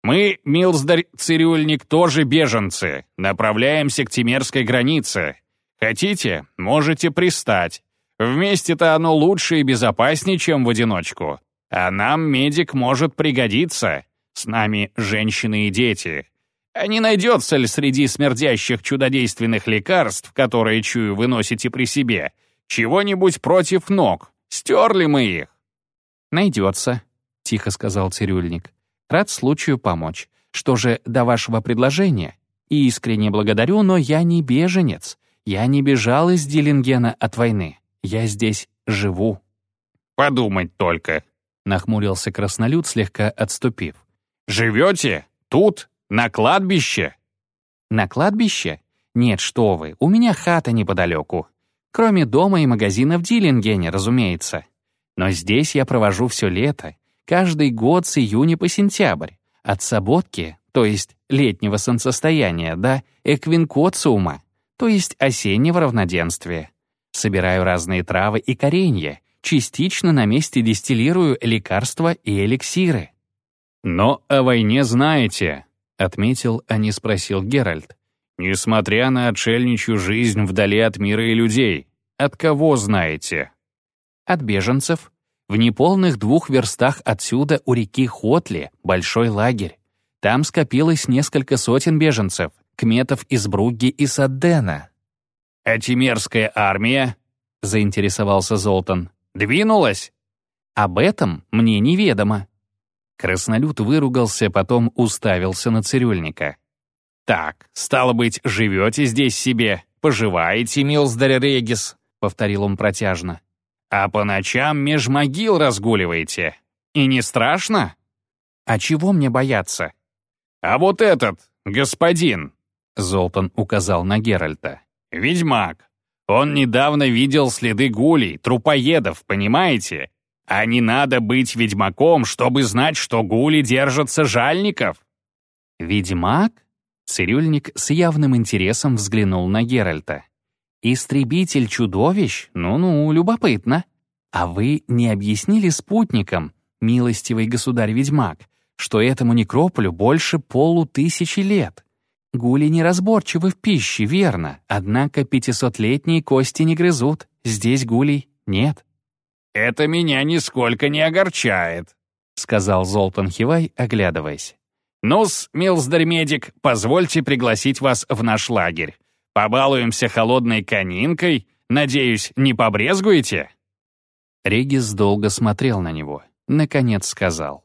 Speaker 1: Мы, Милздарь-цирюльник, тоже беженцы, направляемся к Тимерской границе. Хотите, можете пристать. Вместе-то оно лучше и безопаснее, чем в одиночку. А нам медик может пригодиться. С нами женщины и дети. А не найдется ли среди смердящих чудодейственных лекарств, которые, чую, вы носите при себе, чего-нибудь против ног? Стерли мы их?»
Speaker 3: «Найдется», — тихо сказал цирюльник. «Рад случаю помочь. Что же до вашего предложения? Искренне благодарю, но я не беженец. Я не бежал из Диллингена от войны. Я здесь живу».
Speaker 1: «Подумать только», — нахмурился краснолюд, слегка отступив. «Живете? Тут? На кладбище?»
Speaker 3: «На кладбище? Нет, что вы, у меня хата неподалеку. Кроме дома и магазина в Диллингене, разумеется. Но здесь я провожу все лето, каждый год с июня по сентябрь, от Саботки, то есть летнего солнцестояния, до Эквинкоциума, то есть осеннего равноденствия. Собираю разные травы и коренья, частично на месте дистиллирую лекарства и эликсиры.
Speaker 1: «Но о войне знаете», — отметил, а не спросил Геральт. «Несмотря на отшельничью жизнь вдали от мира и людей, от кого знаете?»
Speaker 3: «От беженцев. В неполных двух верстах отсюда у реки Хотли большой лагерь. Там скопилось несколько сотен беженцев, кметов из Бругги и Саддена».
Speaker 1: «А Тимерская армия?» — заинтересовался Золтан. «Двинулась?»
Speaker 3: «Об этом мне неведомо».
Speaker 1: Краснолюд выругался, потом уставился на цирюльника. «Так, стало быть, живете здесь себе, поживаете, милздарь Регис», — повторил он протяжно. «А по ночам меж могил разгуливаете. И не страшно?»
Speaker 3: «А чего мне бояться?»
Speaker 1: «А вот этот, господин», — Золтан указал на Геральта. «Ведьмак. Он недавно видел следы гулей, трупоедов, понимаете? А не надо быть ведьмаком, чтобы знать, что гули держатся жальников».
Speaker 3: «Ведьмак?» Цирюльник с явным интересом взглянул на Геральта. «Истребитель чудовищ? Ну-ну, любопытно. А вы не объяснили спутникам, милостивый государь-ведьмак, что этому некрополю больше полутысячи лет? Гули неразборчивы в пище, верно, однако пятисотлетние кости не грызут, здесь гулей нет.
Speaker 2: «Это меня нисколько не огорчает», — сказал Золтан Хивай, оглядываясь. «Ну-с, милздарь-медик, позвольте пригласить вас в наш лагерь. Побалуемся холодной конинкой. Надеюсь, не побрезгуете?»
Speaker 3: Регис долго смотрел на него. Наконец сказал.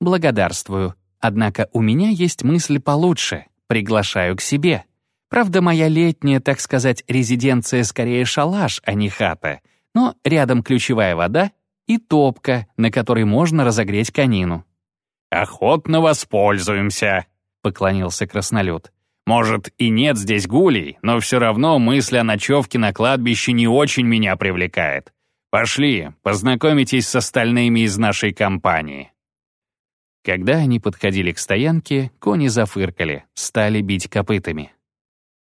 Speaker 3: «Благодарствую. Однако у меня есть мысль получше. Приглашаю к себе. Правда, моя летняя, так сказать, резиденция скорее шалаш, а не хата. Но рядом ключевая вода и топка, на которой можно разогреть конину».
Speaker 2: «Охотно воспользуемся», — поклонился краснолюд. «Может, и нет здесь гулей, но все равно мысль о ночевке на кладбище не очень меня привлекает. Пошли, познакомитесь с остальными из нашей компании».
Speaker 3: Когда они подходили к стоянке, кони зафыркали, стали бить копытами.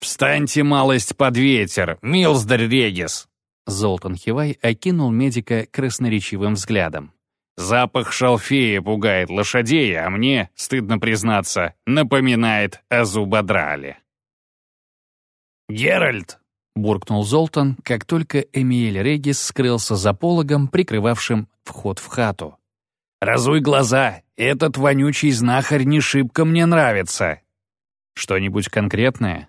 Speaker 2: «Встаньте малость под ветер, милздарь Регис!»
Speaker 3: Золтан Хивай окинул медика красноречивым взглядом.
Speaker 2: «Запах шалфея пугает лошадей, а мне, стыдно признаться, напоминает о зубодрале».
Speaker 1: «Геральт!»
Speaker 3: — буркнул Золтан, как только Эмиэль Регис скрылся за пологом, прикрывавшим вход в хату.
Speaker 1: «Разуй глаза! Этот вонючий знахарь не шибко мне нравится!»
Speaker 3: «Что-нибудь конкретное?»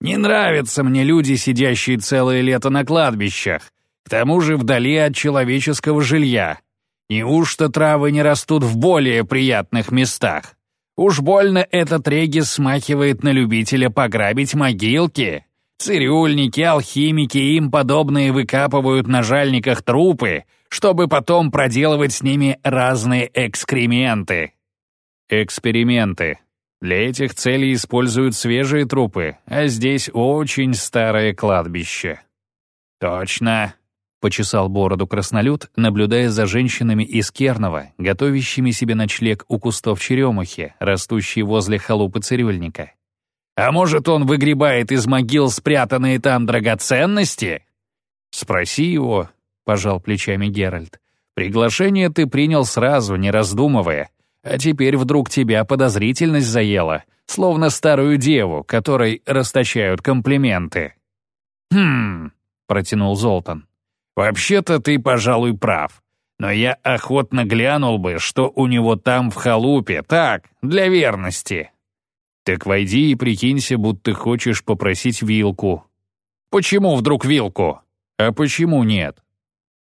Speaker 1: «Не нравятся мне люди, сидящие целое лето на кладбищах, к тому же вдали от человеческого жилья. Неужто травы не растут в более приятных местах? Уж больно этот регис смахивает на любителя пограбить могилки!» Цирюльники, алхимики и им подобные выкапывают на жальниках трупы, чтобы потом проделывать с ними разные экскременты.
Speaker 3: Эксперименты. Для этих целей используют свежие трупы, а здесь очень старое кладбище.
Speaker 1: Точно, —
Speaker 3: почесал бороду краснолюд, наблюдая за женщинами из Кернова, готовящими себе ночлег у кустов черемухи, растущей возле халупы цирюльника.
Speaker 1: А может, он выгребает из могил спрятанные там драгоценности?
Speaker 3: Спроси его, пожал плечами Геральт. Приглашение ты принял сразу, не раздумывая. А теперь вдруг тебя подозрительность заела, словно старую деву, которой расточают комплименты.
Speaker 1: «Хм», — протянул Золтан. «Вообще-то ты, пожалуй, прав. Но я охотно глянул бы, что у него там в халупе, так, для верности».
Speaker 3: «Так войди и прикинься, будто хочешь попросить вилку».
Speaker 1: «Почему вдруг вилку?»
Speaker 3: «А почему нет?»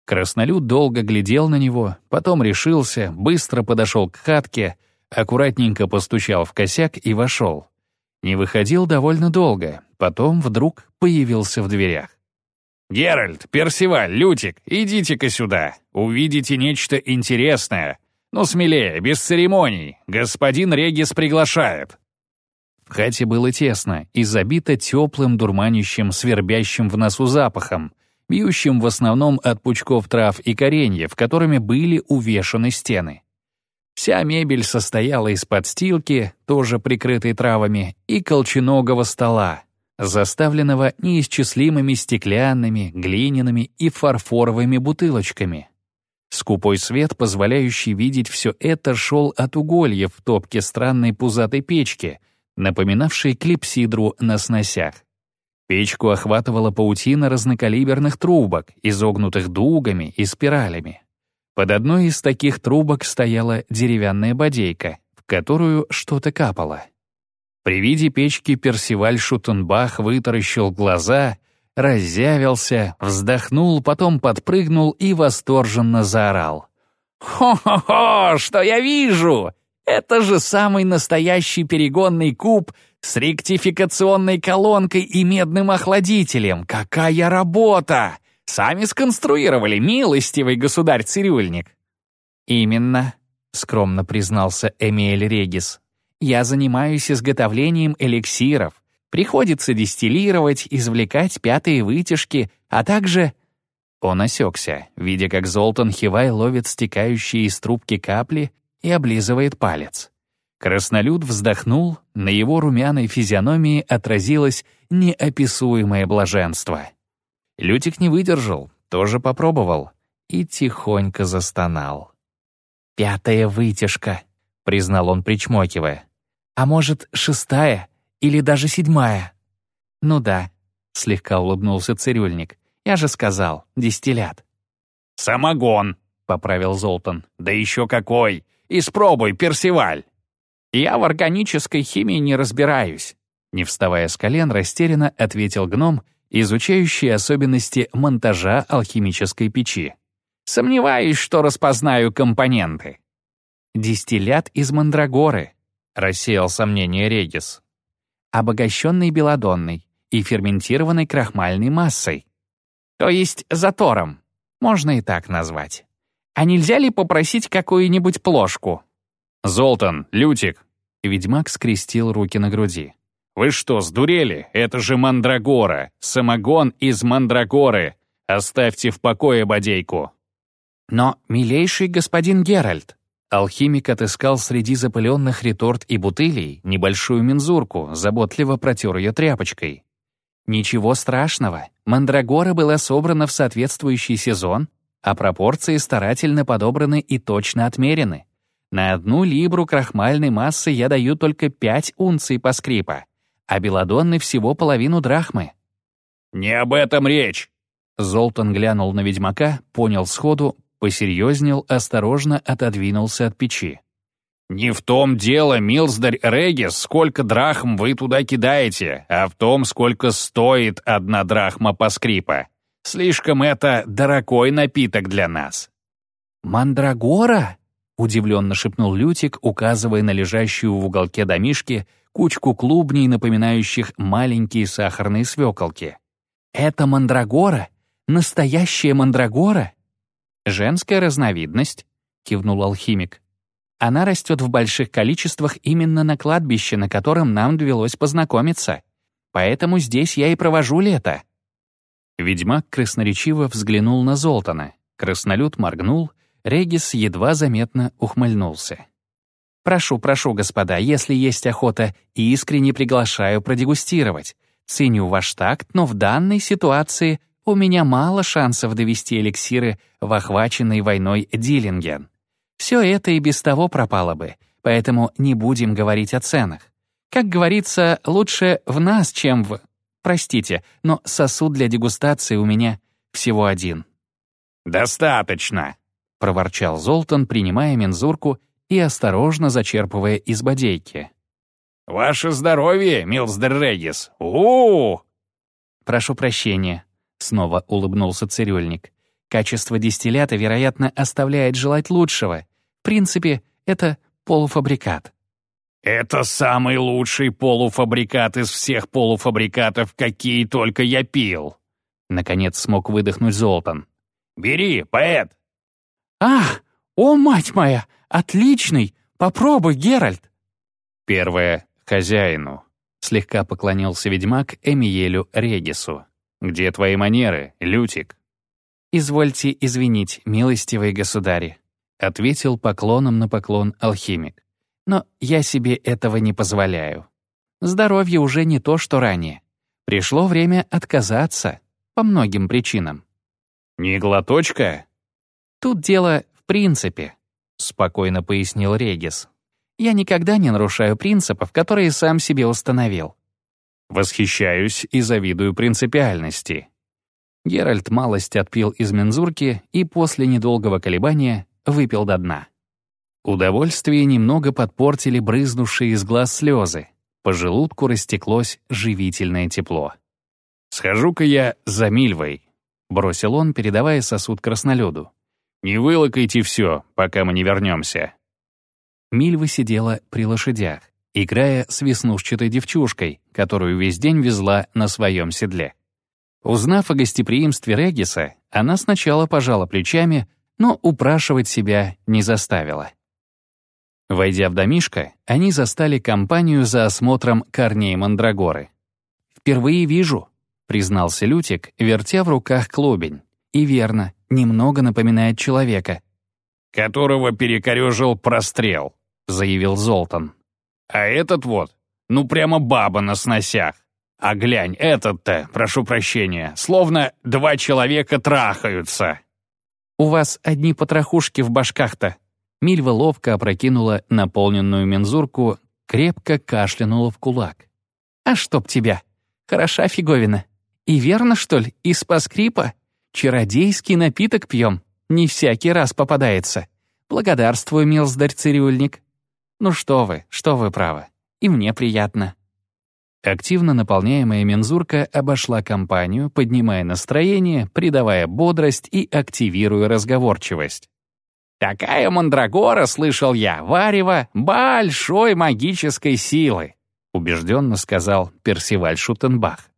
Speaker 3: Краснолюд долго глядел на него, потом решился, быстро подошел к хатке, аккуратненько постучал в косяк и вошел. Не выходил довольно долго, потом вдруг появился в дверях.
Speaker 1: «Геральт, Персиваль, Лютик, идите-ка сюда. Увидите нечто интересное. Ну, смелее, без церемоний. Господин Регис приглашает».
Speaker 3: В хате было тесно и забито теплым, дурманящим, свербящим в носу запахом, бьющим в основном от пучков трав и кореньев, которыми были увешаны стены. Вся мебель состояла из подстилки, тоже прикрытой травами, и колченогого стола, заставленного неисчислимыми стеклянными, глиняными и фарфоровыми бутылочками. Скупой свет, позволяющий видеть все это, шел от угольев в топке странной пузатой печки — напоминавший клипсидру на сносях. Печку охватывала паутина разнокалиберных трубок, изогнутых дугами и спиралями. Под одной из таких трубок стояла деревянная бодейка, в которую что-то капало. При виде печки Персиваль Шутенбах вытаращил глаза, раззявился, вздохнул, потом подпрыгнул и восторженно заорал. «Хо-хо-хо! Что я вижу? Это же самый настоящий перегонный куб с ректификационной колонкой и медным охладителем. Какая работа! Сами сконструировали, милостивый государь-цирюльник. Именно, скромно признался Эмиэль Регис. Я занимаюсь изготовлением эликсиров. Приходится дистиллировать, извлекать пятые вытяжки, а также... Он осекся, видя, как Золтан Хивай ловит стекающие из трубки капли и облизывает палец. Краснолюд вздохнул, на его румяной физиономии отразилось неописуемое блаженство. Лютик не выдержал, тоже попробовал и тихонько застонал. «Пятая вытяжка», — признал он, причмокивая. «А может, шестая? или даже седьмая». «Ну да», — слегка улыбнулся цирюльник. «Я же сказал, дистиллят».
Speaker 2: «Самогон», — поправил Золтан. «Да еще какой! Испробуй, Персиваль!»
Speaker 3: «Я в органической химии не разбираюсь», — не вставая с колен, растерянно ответил гном, изучающий особенности монтажа алхимической печи. «Сомневаюсь, что распознаю компоненты». «Дистиллят из мандрагоры», — рассеял сомнение Регис. «Обогащенный белодонной и ферментированной крахмальной массой. То есть затором, можно и так назвать. А нельзя ли попросить какую-нибудь плошку?»
Speaker 2: «Золтан, Лютик!»
Speaker 1: Ведьмак скрестил руки на груди.
Speaker 2: «Вы что, сдурели? Это же мандрагора! Самогон из мандрагоры! Оставьте в покое бодейку!»
Speaker 3: «Но, милейший господин Геральт!»
Speaker 1: Алхимик отыскал среди запыленных реторт и бутылей небольшую мензурку, заботливо протер ее тряпочкой. «Ничего страшного. Мандрагора была собрана в соответствующий сезон, а пропорции старательно подобраны и точно отмерены. На одну либру крахмальной массы я даю только 5 унций по скрипа, а белодонны всего половину драхмы».
Speaker 2: «Не об этом речь!»
Speaker 1: Золтан глянул на ведьмака, понял сходу, посерьезнел, осторожно отодвинулся от печи.
Speaker 2: «Не в том дело, Милздарь Регис, сколько драхм вы туда кидаете, а в том, сколько стоит одна драхма по скрипа. Слишком это дорогой напиток для нас».
Speaker 3: «Мандрагора?»
Speaker 1: — удивленно шепнул Лютик, указывая на лежащую в уголке домишки кучку клубней, напоминающих маленькие сахарные свеколки.
Speaker 3: «Это мандрагора? Настоящая мандрагора?»
Speaker 1: «Женская разновидность», — кивнул алхимик. «Она растет в больших количествах именно на кладбище, на котором нам довелось познакомиться. Поэтому здесь я и провожу лето». Ведьмак красноречиво взглянул на Золтана. Краснолюд моргнул, Регис едва заметно ухмыльнулся. «Прошу, прошу, господа, если есть охота, искренне приглашаю продегустировать. Ценю ваш такт, но в данной ситуации у меня мало шансов довести эликсиры в охваченный войной Диллинген. Все это и без того пропало бы, поэтому не будем говорить о ценах. Как говорится, лучше в нас, чем в... Простите, но сосуд для дегустации у меня всего один.
Speaker 2: «Достаточно», — проворчал
Speaker 1: Золтан, принимая мензурку и осторожно зачерпывая из бодейки.
Speaker 2: «Ваше здоровье, Милсдер Регис! у, -у, -у
Speaker 1: «Прошу прощения», Снова улыбнулся цирюльник. Качество дистиллята, вероятно, оставляет желать лучшего. В принципе, это полуфабрикат.
Speaker 2: «Это самый лучший полуфабрикат из всех полуфабрикатов, какие только я пил!»
Speaker 1: Наконец смог выдохнуть Золтан.
Speaker 2: «Бери, поэт!»
Speaker 3: «Ах, о, мать моя! Отличный! Попробуй, Геральт!»
Speaker 1: Первое — хозяину. Слегка поклонился ведьмак Эмиелю Регису. «Где твои манеры, Лютик?» «Извольте извинить, милостивые государи», — ответил поклоном на поклон алхимик. «Но я себе этого не позволяю. Здоровье уже не то, что ранее. Пришло время отказаться по многим причинам».
Speaker 2: «Не глоточка?»
Speaker 1: «Тут дело в принципе», — спокойно пояснил Регис. «Я никогда не нарушаю принципов, которые сам себе установил.
Speaker 2: Восхищаюсь и завидую принципиальности.
Speaker 1: Геральт малость отпил из мензурки и после недолгого колебания выпил до дна. Удовольствие немного подпортили брызнувшие из глаз слезы. По желудку растеклось живительное тепло.
Speaker 2: «Схожу-ка я за Мильвой», —
Speaker 1: бросил он, передавая сосуд краснолюду.
Speaker 2: «Не вылокайте все, пока мы не вернемся».
Speaker 1: Мильва сидела при лошадях играя с веснушчатой девчушкой, которую весь день везла на своем седле. Узнав о гостеприимстве Региса, она сначала пожала плечами, но упрашивать себя не заставила. Войдя в домишко, они застали компанию за осмотром корней мандрагоры. «Впервые вижу», — признался Лютик, вертя в руках клубень. «И верно, немного напоминает человека».
Speaker 2: «Которого перекорежил прострел», — заявил Золтан. А этот вот, ну прямо баба на сносях. А глянь, этот-то, прошу прощения, словно два человека трахаются.
Speaker 1: У вас одни потрохушки в башках-то. Мильва ловко опрокинула наполненную мензурку, крепко кашлянула в кулак.
Speaker 3: А чтоб тебя. Хороша фиговина. И верно, что ли, из паскрипа? Чародейский напиток пьем. Не всякий раз попадается. Благодарствую, милздарь цирюльник. Ну что вы, что вы правы. И мне приятно.
Speaker 1: Активно наполняемая мензурка обошла компанию, поднимая настроение, придавая бодрость и активируя разговорчивость.
Speaker 2: «Такая мандрагора, слышал я, варево большой магической силы»,
Speaker 1: убежденно сказал Персиваль Шутенбах.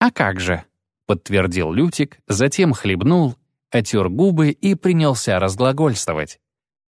Speaker 3: «А как же?»
Speaker 1: — подтвердил Лютик, затем хлебнул, отер губы и принялся разглагольствовать.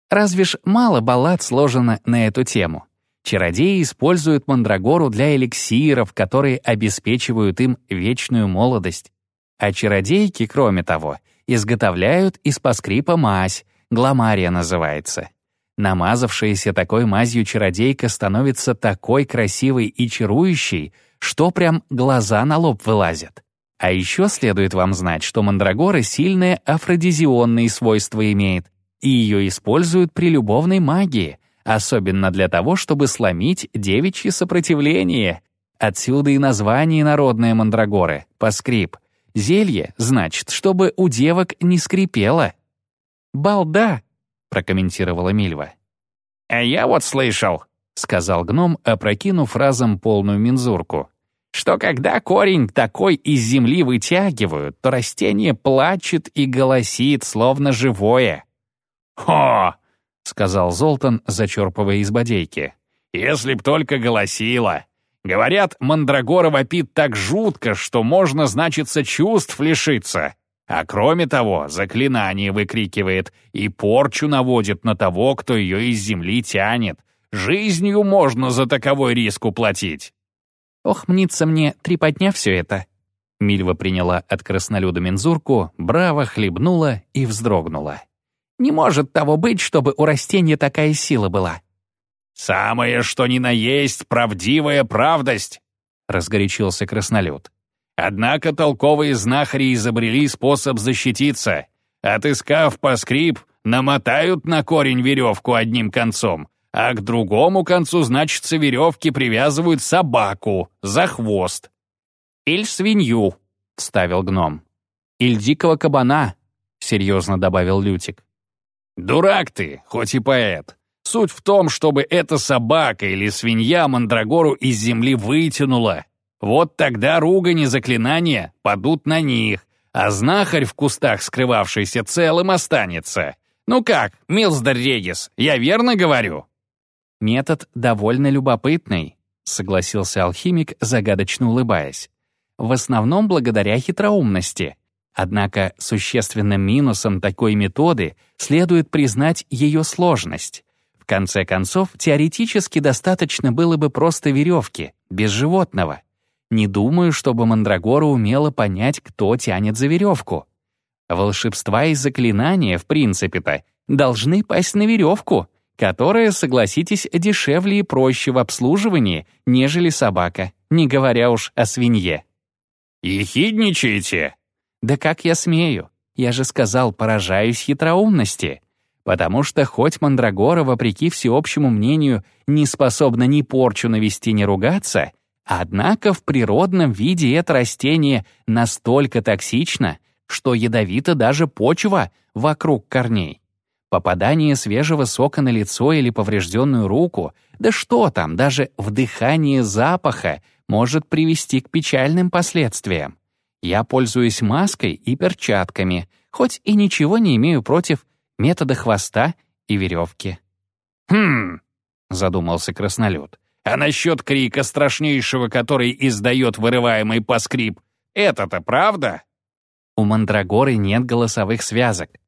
Speaker 3: «Разве ж мало баллад сложено на эту тему? Чародеи используют мандрагору для эликсиров, которые обеспечивают им вечную молодость. А чародейки, кроме того, изготовляют из паскрипа мазь, гламария называется. Намазавшаяся такой мазью чародейка становится такой красивой и чарующей, что прям глаза на лоб вылазят. А еще следует вам знать, что мандрагора сильные афродизионные свойства имеет, и ее используют при любовной магии — особенно для того, чтобы сломить девичье сопротивление. Отсюда и название народные мандрагоры — поскрип. Зелье, значит, чтобы у девок не скрипело. «Балда!» — прокомментировала Мильва.
Speaker 2: «А я вот слышал», — сказал гном, опрокинув разом полную мензурку, «что когда корень такой из земли вытягивают, то растение плачет и голосит, словно живое».
Speaker 1: «Хо!» — сказал Золтан, зачерпывая из бодейки.
Speaker 2: «Если б только голосила. Говорят, мандрагора вопит так жутко, что можно, значится, чувств лишиться. А кроме того, заклинание выкрикивает и порчу наводит на того, кто ее из земли тянет. Жизнью можно за таковой риск уплатить».
Speaker 3: «Ох, мнится мне, трепотня все это».
Speaker 1: Мильва приняла от краснолюда мензурку, браво хлебнула и вздрогнула.
Speaker 3: Не может того быть, чтобы у растения такая сила была».
Speaker 2: «Самое, что ни на есть, правдивая правдость», — разгорячился краснолюд. «Однако толковые знахари изобрели способ защититься. Отыскав поскрип, намотают на корень веревку одним концом, а к другому концу, значится, веревки привязывают собаку за хвост».
Speaker 3: «Иль свинью», — вставил гном. «Иль дикого кабана», — серьезно добавил Лютик.
Speaker 2: «Дурак ты, хоть и поэт. Суть в том, чтобы эта собака или свинья мандрагору из земли вытянула. Вот тогда ругань и заклинания падут на них, а знахарь в кустах, скрывавшийся целым, останется. Ну как, Милсдер Регис, я верно говорю?»
Speaker 3: «Метод довольно любопытный», — согласился алхимик, загадочно улыбаясь. «В основном благодаря хитроумности. Однако существенным минусом такой методы следует признать ее сложность. В конце концов, теоретически достаточно было бы просто веревки, без животного. Не думаю, чтобы Мандрагора умела понять, кто тянет за веревку. Волшебства и заклинания, в принципе-то, должны пасть на веревку, которая, согласитесь, дешевле и проще в обслуживании, нежели собака, не говоря уж о свинье.
Speaker 2: «Ехидничаете?»
Speaker 3: Да как я смею? Я же сказал, поражаюсь хитроумности. Потому что хоть Мандрагора, вопреки всеобщему мнению, не способна ни порчу навести, ни ругаться, однако в природном виде это растение настолько токсично, что ядовита даже почва вокруг корней. Попадание свежего сока на лицо или поврежденную руку, да что там, даже вдыхание запаха может привести к печальным последствиям. Я пользуюсь маской и перчатками, хоть и ничего не имею против метода хвоста и веревки.
Speaker 2: «Хм», — задумался краснолюд, «а насчет крика страшнейшего, который издает вырываемый поскрип, это-то правда?»
Speaker 3: «У мандрагоры нет голосовых связок», —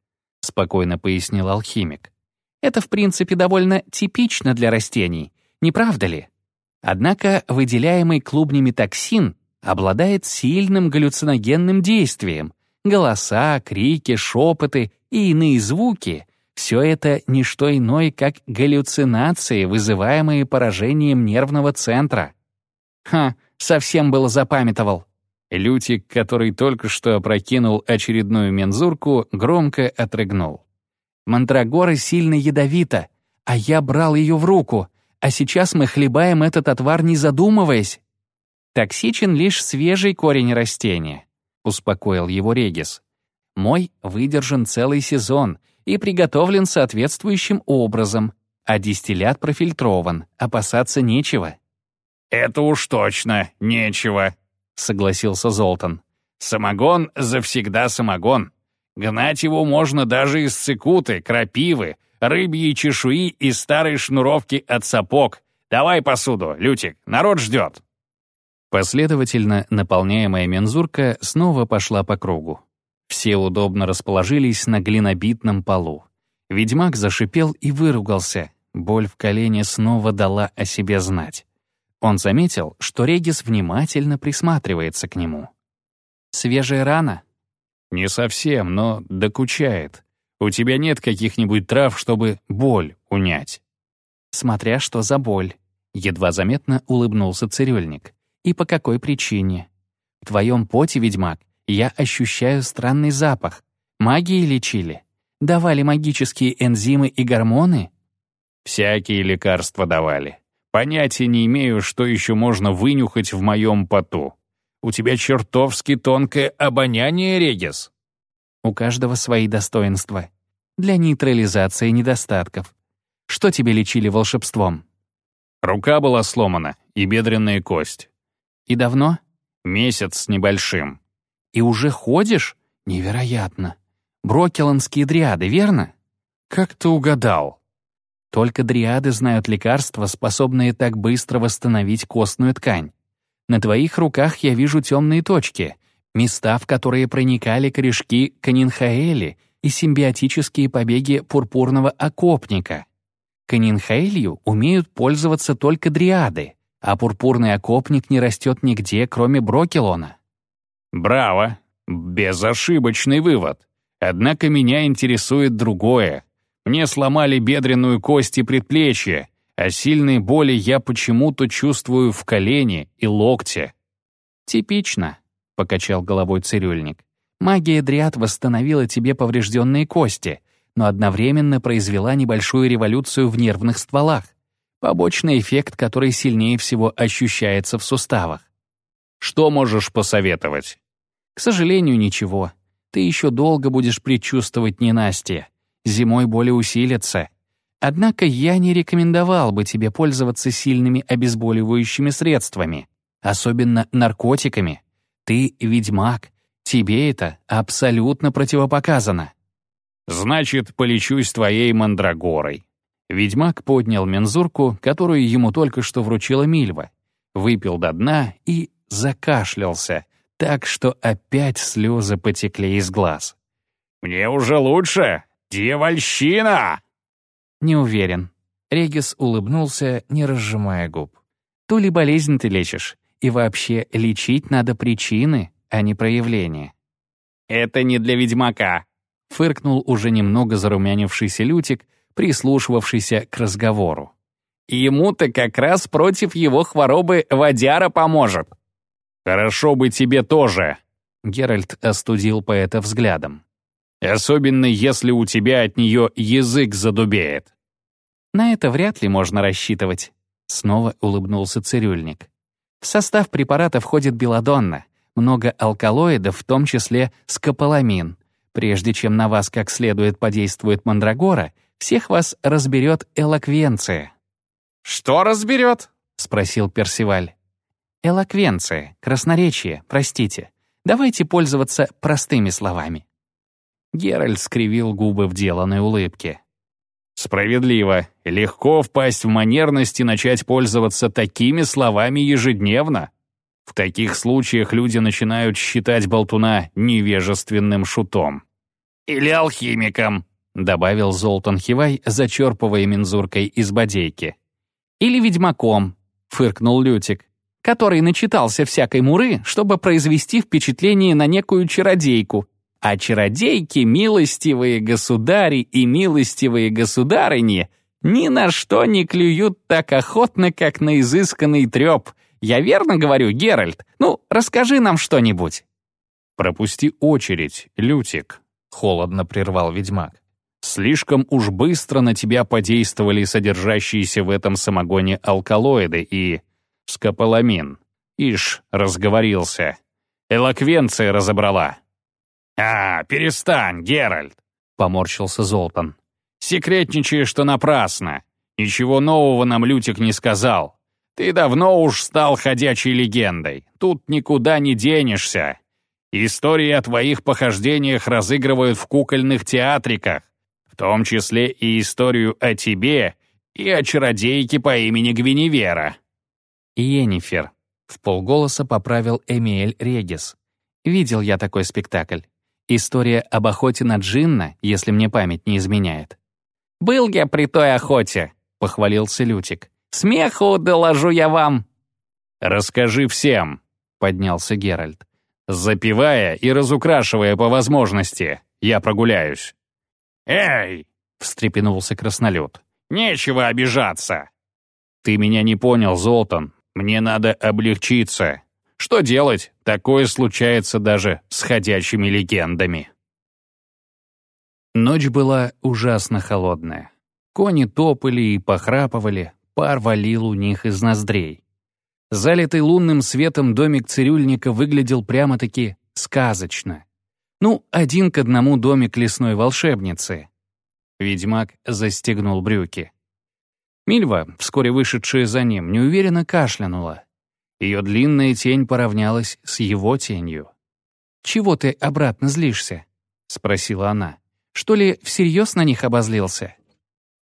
Speaker 3: спокойно пояснил алхимик. «Это, в принципе, довольно типично для растений, не правда ли? Однако выделяемый клубнями токсин обладает сильным галлюциногенным действием. Голоса, крики, шепоты и иные звуки — все это не что иное, как галлюцинации, вызываемые поражением нервного центра. Ха, совсем было запамятовал.
Speaker 1: Лютик, который только что опрокинул очередную мензурку, громко отрыгнул.
Speaker 3: «Мандрагора сильно ядовита, а я брал ее в руку, а сейчас мы хлебаем этот отвар, не задумываясь. Токсичен лишь свежий корень растения, успокоил его Регис. Мой выдержан целый сезон и приготовлен соответствующим образом, а дистиллят профильтрован, опасаться нечего.
Speaker 2: «Это уж точно нечего», — согласился Золтан. «Самогон завсегда самогон. Гнать его можно даже из цикуты, крапивы, рыбьей чешуи и старой шнуровки от сапог. Давай посуду, Лютик, народ ждет».
Speaker 1: Последовательно наполняемая мензурка снова пошла по кругу. Все удобно расположились на глинобитном полу. Ведьмак зашипел и выругался. Боль в колене снова дала о себе знать. Он заметил, что Регис внимательно присматривается к нему. «Свежая рана?»
Speaker 2: «Не совсем, но докучает. У тебя нет каких-нибудь трав, чтобы боль унять?»
Speaker 3: «Смотря что за боль», — едва заметно улыбнулся цирюльник. «И по какой причине? В твоем поте, ведьмак, я ощущаю странный запах. Магией лечили? Давали магические энзимы и гормоны?»
Speaker 2: «Всякие лекарства давали. Понятия не имею, что еще можно вынюхать в моем поту. У тебя чертовски тонкое обоняние, Регис.
Speaker 3: У каждого свои достоинства. Для нейтрализации недостатков. Что тебе лечили волшебством?
Speaker 2: Рука была сломана и бедренная кость.
Speaker 3: И давно?
Speaker 2: Месяц с небольшим.
Speaker 3: И уже ходишь? Невероятно. Брокеланские дриады, верно?
Speaker 2: Как ты угадал?
Speaker 3: Только дриады знают лекарства, способные так быстро восстановить костную ткань. На твоих руках я вижу темные точки, места, в которые проникали корешки канинхаэли и симбиотические побеги пурпурного окопника. Канинхаэлью умеют пользоваться только дриады, а пурпурный окопник не растет нигде, кроме брокелона.
Speaker 2: Браво! Безошибочный вывод. Однако меня интересует другое. Мне сломали бедренную кость и предплечье, а сильные боли я почему-то чувствую в колене и локте.
Speaker 3: «Типично», — покачал головой цирюльник. «Магия Дриад восстановила тебе поврежденные кости, но одновременно произвела небольшую революцию в нервных стволах. Побочный эффект, который сильнее всего ощущается в суставах.
Speaker 2: Что можешь посоветовать?
Speaker 3: К сожалению, ничего. Ты еще долго будешь предчувствовать ненастье зимой боли усилятся. Однако я не рекомендовал бы тебе пользоваться сильными обезболивающими средствами, особенно наркотиками. Ты ведьмак, тебе это абсолютно противопоказано.
Speaker 2: Значит, полечусь твоей мандрагорой. Ведьмак поднял мензурку, которую ему только что вручила Мильва, выпил до дна и закашлялся, так что опять слезы потекли из глаз. «Мне уже лучше!» «Дьявольщина!»
Speaker 3: «Не уверен». Регис улыбнулся, не разжимая губ. «Ту ли болезнь ты лечишь? И вообще, лечить надо причины, а не проявления».
Speaker 2: «Это не для ведьмака», — фыркнул уже немного зарумянившийся Лютик, прислушивавшийся к разговору.
Speaker 3: «Ему-то как раз против его хворобы водяра поможет».
Speaker 2: «Хорошо бы тебе тоже», —
Speaker 1: Геральт остудил поэта взглядом.
Speaker 2: Особенно если у тебя от нее язык задубеет.
Speaker 3: На это вряд ли можно рассчитывать. Снова улыбнулся цирюльник. В состав препарата входит белодонна, много алкалоидов, в том числе скополамин. Прежде чем на вас как следует подействует мандрагора, всех вас разберет элоквенция.
Speaker 2: «Что разберет?»
Speaker 3: — спросил Персиваль. «Элоквенция, красноречие, простите. Давайте пользоваться простыми словами».
Speaker 1: Геральт скривил губы в деланной улыбке.
Speaker 2: «Справедливо. Легко впасть в манерность и начать пользоваться такими словами ежедневно. В таких случаях люди начинают считать болтуна невежественным шутом. Или алхимиком», — добавил Золтан Хивай, зачерпывая мензуркой из бодейки.
Speaker 3: «Или ведьмаком», — фыркнул Лютик, который начитался всякой муры, чтобы произвести впечатление на некую чародейку а чародейки, милостивые государи и милостивые государыни ни на что не клюют так охотно, как на изысканный треп. Я верно говорю, Геральт? Ну, расскажи нам что-нибудь».
Speaker 2: «Пропусти очередь, Лютик», — холодно прервал ведьмак. «Слишком уж быстро на тебя подействовали содержащиеся в этом самогоне алкалоиды и скополамин. Ишь, разговорился. Элоквенция разобрала. «А, перестань, Геральт!» — поморщился Золтан. «Секретничаешь, что напрасно. Ничего нового нам Лютик не сказал. Ты давно уж стал ходячей легендой. Тут никуда не денешься. Истории о твоих похождениях разыгрывают в кукольных театриках, в том числе и историю о тебе и о чародейке по имени Гвиневера».
Speaker 3: В полголоса поправил Эмиэль Регис. «Видел я такой спектакль. История об охоте на Джинна, если мне память не изменяет».
Speaker 2: «Был я при той охоте», — похвалился Лютик. «Смеху доложу я вам». «Расскажи всем», — поднялся Геральт. «Запивая и разукрашивая по возможности, я прогуляюсь». «Эй!» — встрепенулся краснолюд. «Нечего обижаться!» «Ты меня не понял, Золтан. Мне надо облегчиться. Что делать? Такое случается даже с ходячими легендами».
Speaker 3: Ночь была ужасно холодная. Кони топали и похрапывали, пар валил у них из ноздрей. Залитый лунным светом домик цирюльника выглядел прямо-таки сказочно. Ну, один к одному домик лесной волшебницы. Ведьмак застегнул брюки. Мильва, вскоре вышедшая за ним, неуверенно кашлянула. Ее длинная тень поравнялась с его тенью. «Чего ты обратно злишься?» — спросила она. «Что ли, всерьез на них обозлился?»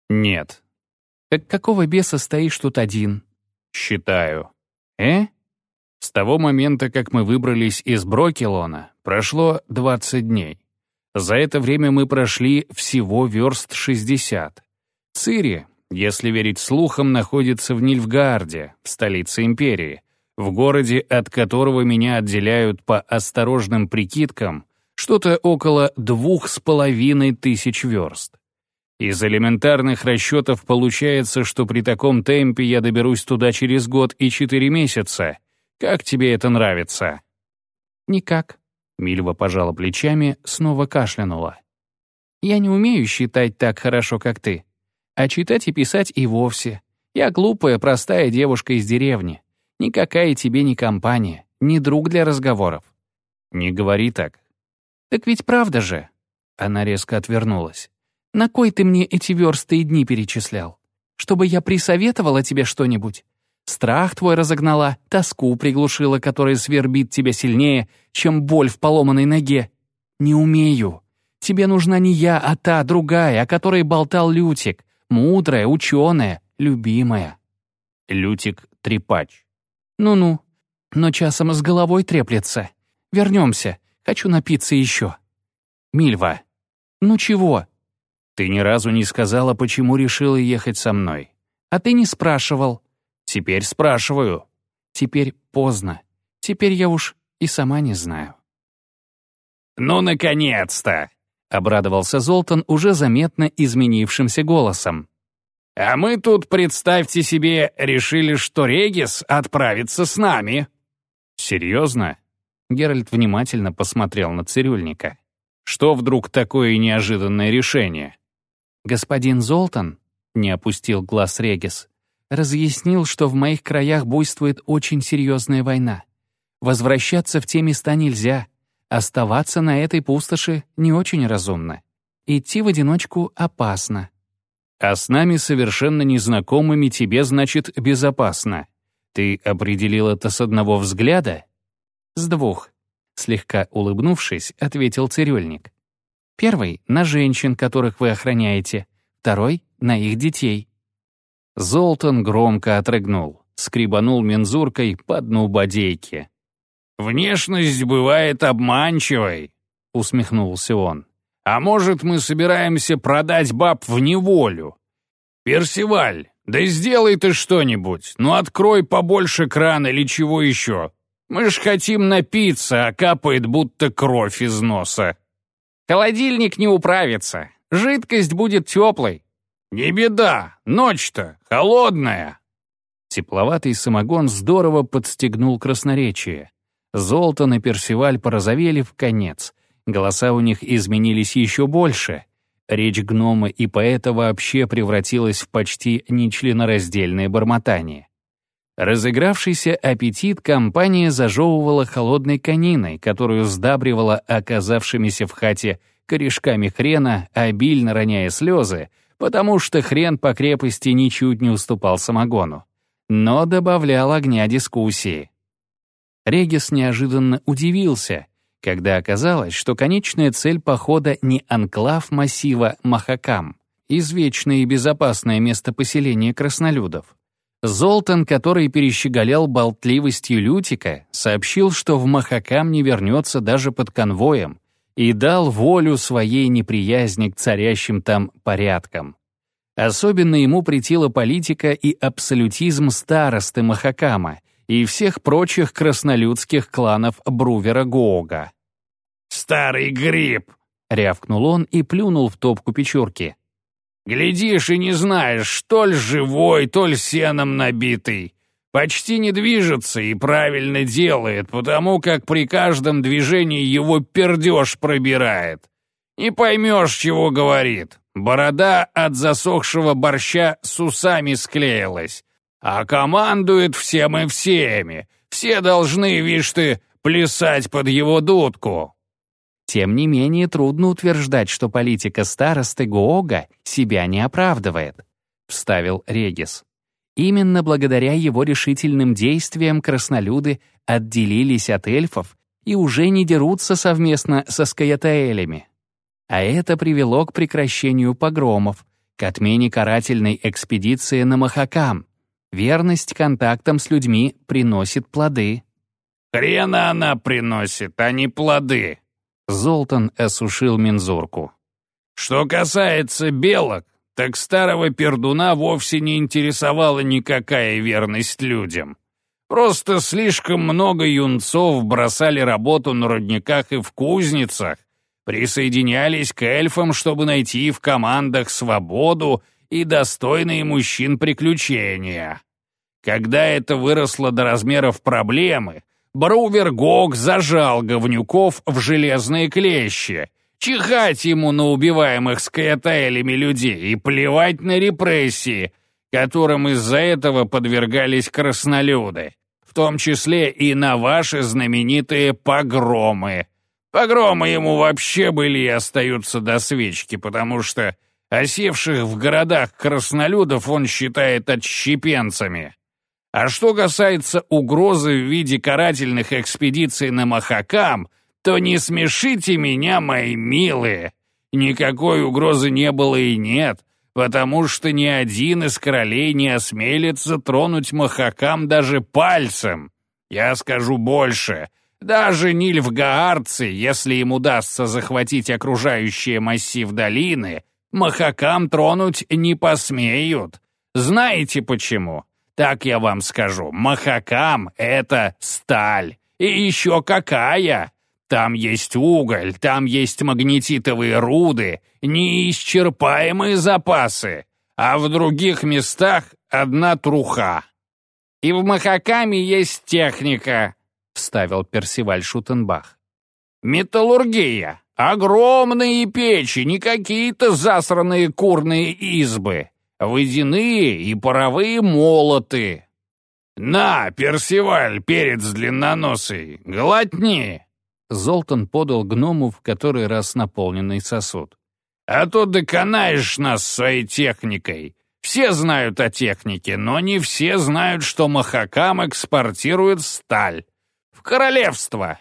Speaker 2: «Нет».
Speaker 3: «Так какого беса стоишь тут один?»
Speaker 2: «Считаю». «Э?» С того момента, как мы выбрались из Брокелона, прошло 20 дней. За это время мы прошли всего верст 60. Цири, если верить слухам, находится в Нильфгаарде, в столице империи, в городе, от которого меня отделяют по осторожным прикидкам что-то около двух с половиной тысяч верст. Из элементарных расчетов получается, что при таком темпе я доберусь туда через год и четыре месяца. Как тебе это нравится?»
Speaker 3: «Никак», — Мильва пожала плечами, снова кашлянула. «Я не умею считать так хорошо, как ты. А читать и писать и вовсе. Я глупая, простая девушка из деревни. Никакая тебе не компания, не друг для разговоров».
Speaker 2: «Не говори так».
Speaker 3: «Так ведь правда же?» Она резко отвернулась. На кой ты мне эти версты и дни перечислял? Чтобы я присоветовала тебе что-нибудь? Страх твой разогнала, тоску приглушила, которая свербит тебя сильнее, чем боль в поломанной ноге. Не умею. Тебе нужна не я, а та, другая, о которой болтал Лютик. Мудрая, ученая, любимая.
Speaker 2: Лютик — трепач.
Speaker 3: Ну-ну. Но часом с головой треплется. Вернемся. Хочу напиться еще. Мильва. Ну чего?
Speaker 2: Ты ни разу не сказала, почему решила ехать со мной.
Speaker 3: А ты не спрашивал.
Speaker 2: Теперь спрашиваю.
Speaker 3: Теперь поздно. Теперь я уж и сама не знаю.
Speaker 2: «Ну, наконец-то!» — обрадовался Золтан уже заметно изменившимся голосом. «А мы тут, представьте себе, решили, что Регис отправится с нами». «Серьезно?» Геральт внимательно посмотрел на цирюльника. «Что вдруг такое неожиданное решение?»
Speaker 3: Господин Золтан, не опустил глаз Регис, разъяснил, что в моих краях буйствует очень серьезная война. Возвращаться в те места нельзя, оставаться на этой пустоши не очень разумно. Идти в одиночку опасно.
Speaker 2: А с нами совершенно незнакомыми тебе, значит, безопасно. Ты определил это с одного взгляда?
Speaker 3: С двух. Слегка улыбнувшись, ответил цирюльник. Первый — на женщин, которых вы охраняете. Второй — на их детей».
Speaker 2: Золтан громко отрыгнул, скребанул мензуркой по дну бодейки. «Внешность бывает обманчивой», — усмехнулся он. «А может, мы собираемся продать баб в неволю? Персиваль, да сделай ты что-нибудь, ну открой побольше кран или чего еще. Мы ж хотим напиться, а капает будто кровь из носа».
Speaker 3: Холодильник не управится. Жидкость будет теплой.
Speaker 2: Не беда, ночь-то холодная.
Speaker 3: Тепловатый самогон здорово подстегнул красноречие. Золтан и Персиваль порозовели в конец. Голоса у них изменились еще больше. Речь гнома и поэта вообще превратилась в почти нечленораздельное бормотание. Разыгравшийся аппетит компания зажевывала холодной кониной, которую сдабривала оказавшимися в хате корешками хрена, обильно роняя слезы, потому что хрен по крепости ничуть не уступал самогону, но добавлял огня дискуссии. Регис неожиданно удивился, когда оказалось, что конечная цель похода не анклав массива Махакам, извечное и безопасное место поселения краснолюдов, Золтан, который перещеголял болтливостью Лютика, сообщил, что в Махакам не вернется даже под конвоем, и дал волю своей неприязни к царящим там порядкам. Особенно ему претила политика и абсолютизм старосты Махакама и всех прочих краснолюдских кланов Брувера Гоога.
Speaker 2: «Старый гриб!»
Speaker 3: — рявкнул он и плюнул в топку печурки.
Speaker 2: Глядишь и не знаешь, то ли живой, то ли сеном набитый. Почти не движется и правильно делает, потому как при каждом движении его пердеж пробирает. Не поймешь, чего говорит. Борода от засохшего борща с усами склеилась. А командует всем и всеми. Все должны, видишь ты, плясать под его дудку.
Speaker 3: Тем не менее, трудно утверждать, что политика старосты Гоога себя не оправдывает, вставил Регис. Именно благодаря его решительным действиям краснолюды отделились от эльфов и уже не дерутся совместно со скаятаэлями. А это привело к прекращению погромов, к отмене карательной экспедиции на Махакам. Верность контактам с людьми приносит плоды.
Speaker 2: «Хрена она приносит, а не плоды»,
Speaker 3: Золтан осушил мензурку.
Speaker 2: «Что касается белок, так старого пердуна вовсе не интересовала никакая верность людям. Просто слишком много юнцов бросали работу на рудниках и в кузницах, присоединялись к эльфам, чтобы найти в командах свободу и достойные мужчин приключения. Когда это выросло до размеров проблемы, Брувергог зажал говнюков в железные клещи. Чихать ему на убиваемых скаятелями людей и плевать на репрессии, которым из-за этого подвергались краснолюды, в том числе и на ваши знаменитые погромы. Погромы ему вообще были и остаются до свечки, потому что осевших в городах краснолюдов он считает отщепенцами. А что касается угрозы в виде карательных экспедиций на Махакам, то не смешите меня, мои милые. Никакой угрозы не было и нет, потому что ни один из королей не осмелится тронуть Махакам даже пальцем. Я скажу больше. Даже нильфгаарцы, если им удастся захватить окружающие массив долины, Махакам тронуть не посмеют. Знаете почему? Так я вам скажу, Махакам — это сталь. И еще какая! Там есть уголь, там есть магнетитовые руды, неисчерпаемые запасы, а в других местах одна труха. И в Махакаме есть техника, — вставил Персиваль Шутенбах. Металлургия. Огромные печи, не какие-то засранные курные избы водяные и паровые молоты. «На, Персиваль, перец длинноносый, глотни!» Золтан подал гному в который раз наполненный сосуд. «А то доконаешь нас своей техникой. Все знают о технике, но не все знают, что Махакам экспортирует сталь. В королевство.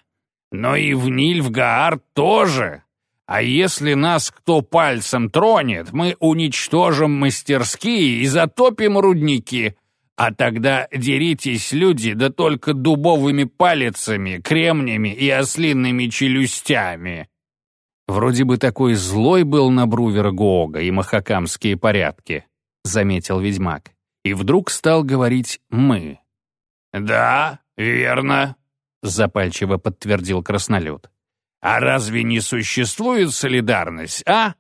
Speaker 2: Но и в Нильфгаар тоже. А если нас кто пальцем тронет, мы уничтожим мастерские и затопим рудники. А тогда деритесь, люди, да только дубовыми палицами, кремнями и ослинными челюстями».
Speaker 3: «Вроде бы такой злой был на Брувера Гоога и махакамские порядки», — заметил ведьмак. И вдруг стал говорить «мы».
Speaker 2: «Да, верно», —
Speaker 3: запальчиво подтвердил краснолюд.
Speaker 2: А разве не существует солидарность, а?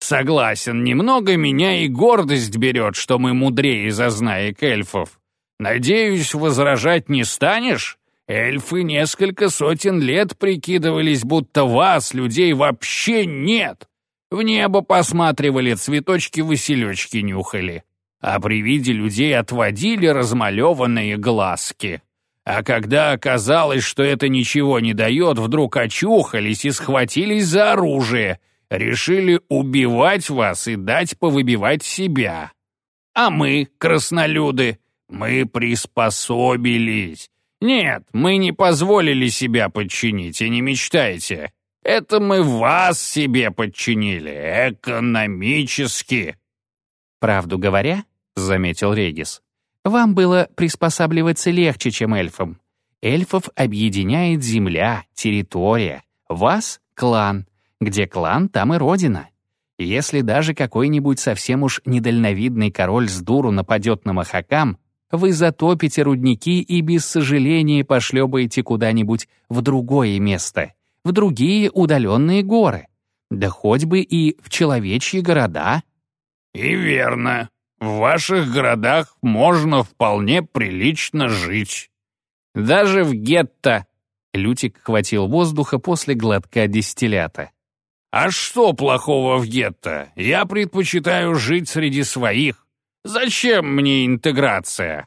Speaker 2: Согласен, немного меня и гордость берет, что мы мудрее зазнаек эльфов. Надеюсь, возражать не станешь? Эльфы несколько сотен лет прикидывались, будто вас, людей, вообще нет. В небо посматривали, цветочки-василечки нюхали. а при виде людей отводили размалеванные глазки. А когда оказалось, что это ничего не дает, вдруг очухались и схватились за оружие, решили убивать вас и дать повыбивать себя. А мы, краснолюды, мы приспособились. Нет, мы не позволили себя подчинить, и не мечтайте. Это мы вас себе подчинили, экономически.
Speaker 3: Правду говоря, — заметил Регис, — вам было приспосабливаться легче, чем эльфам. Эльфов объединяет земля, территория, вас — клан. Где клан, там и родина. Если даже какой-нибудь совсем уж недальновидный король с дуру нападет на махакам, вы затопите рудники и без сожаления пошлепаете куда-нибудь в другое место, в другие удаленные горы, да хоть бы и в человечьи города.
Speaker 2: И верно. В ваших городах можно вполне прилично жить. Даже в гетто. Лютик хватил воздуха после глотка дистиллята. А что плохого в гетто? Я предпочитаю жить среди своих. Зачем мне интеграция?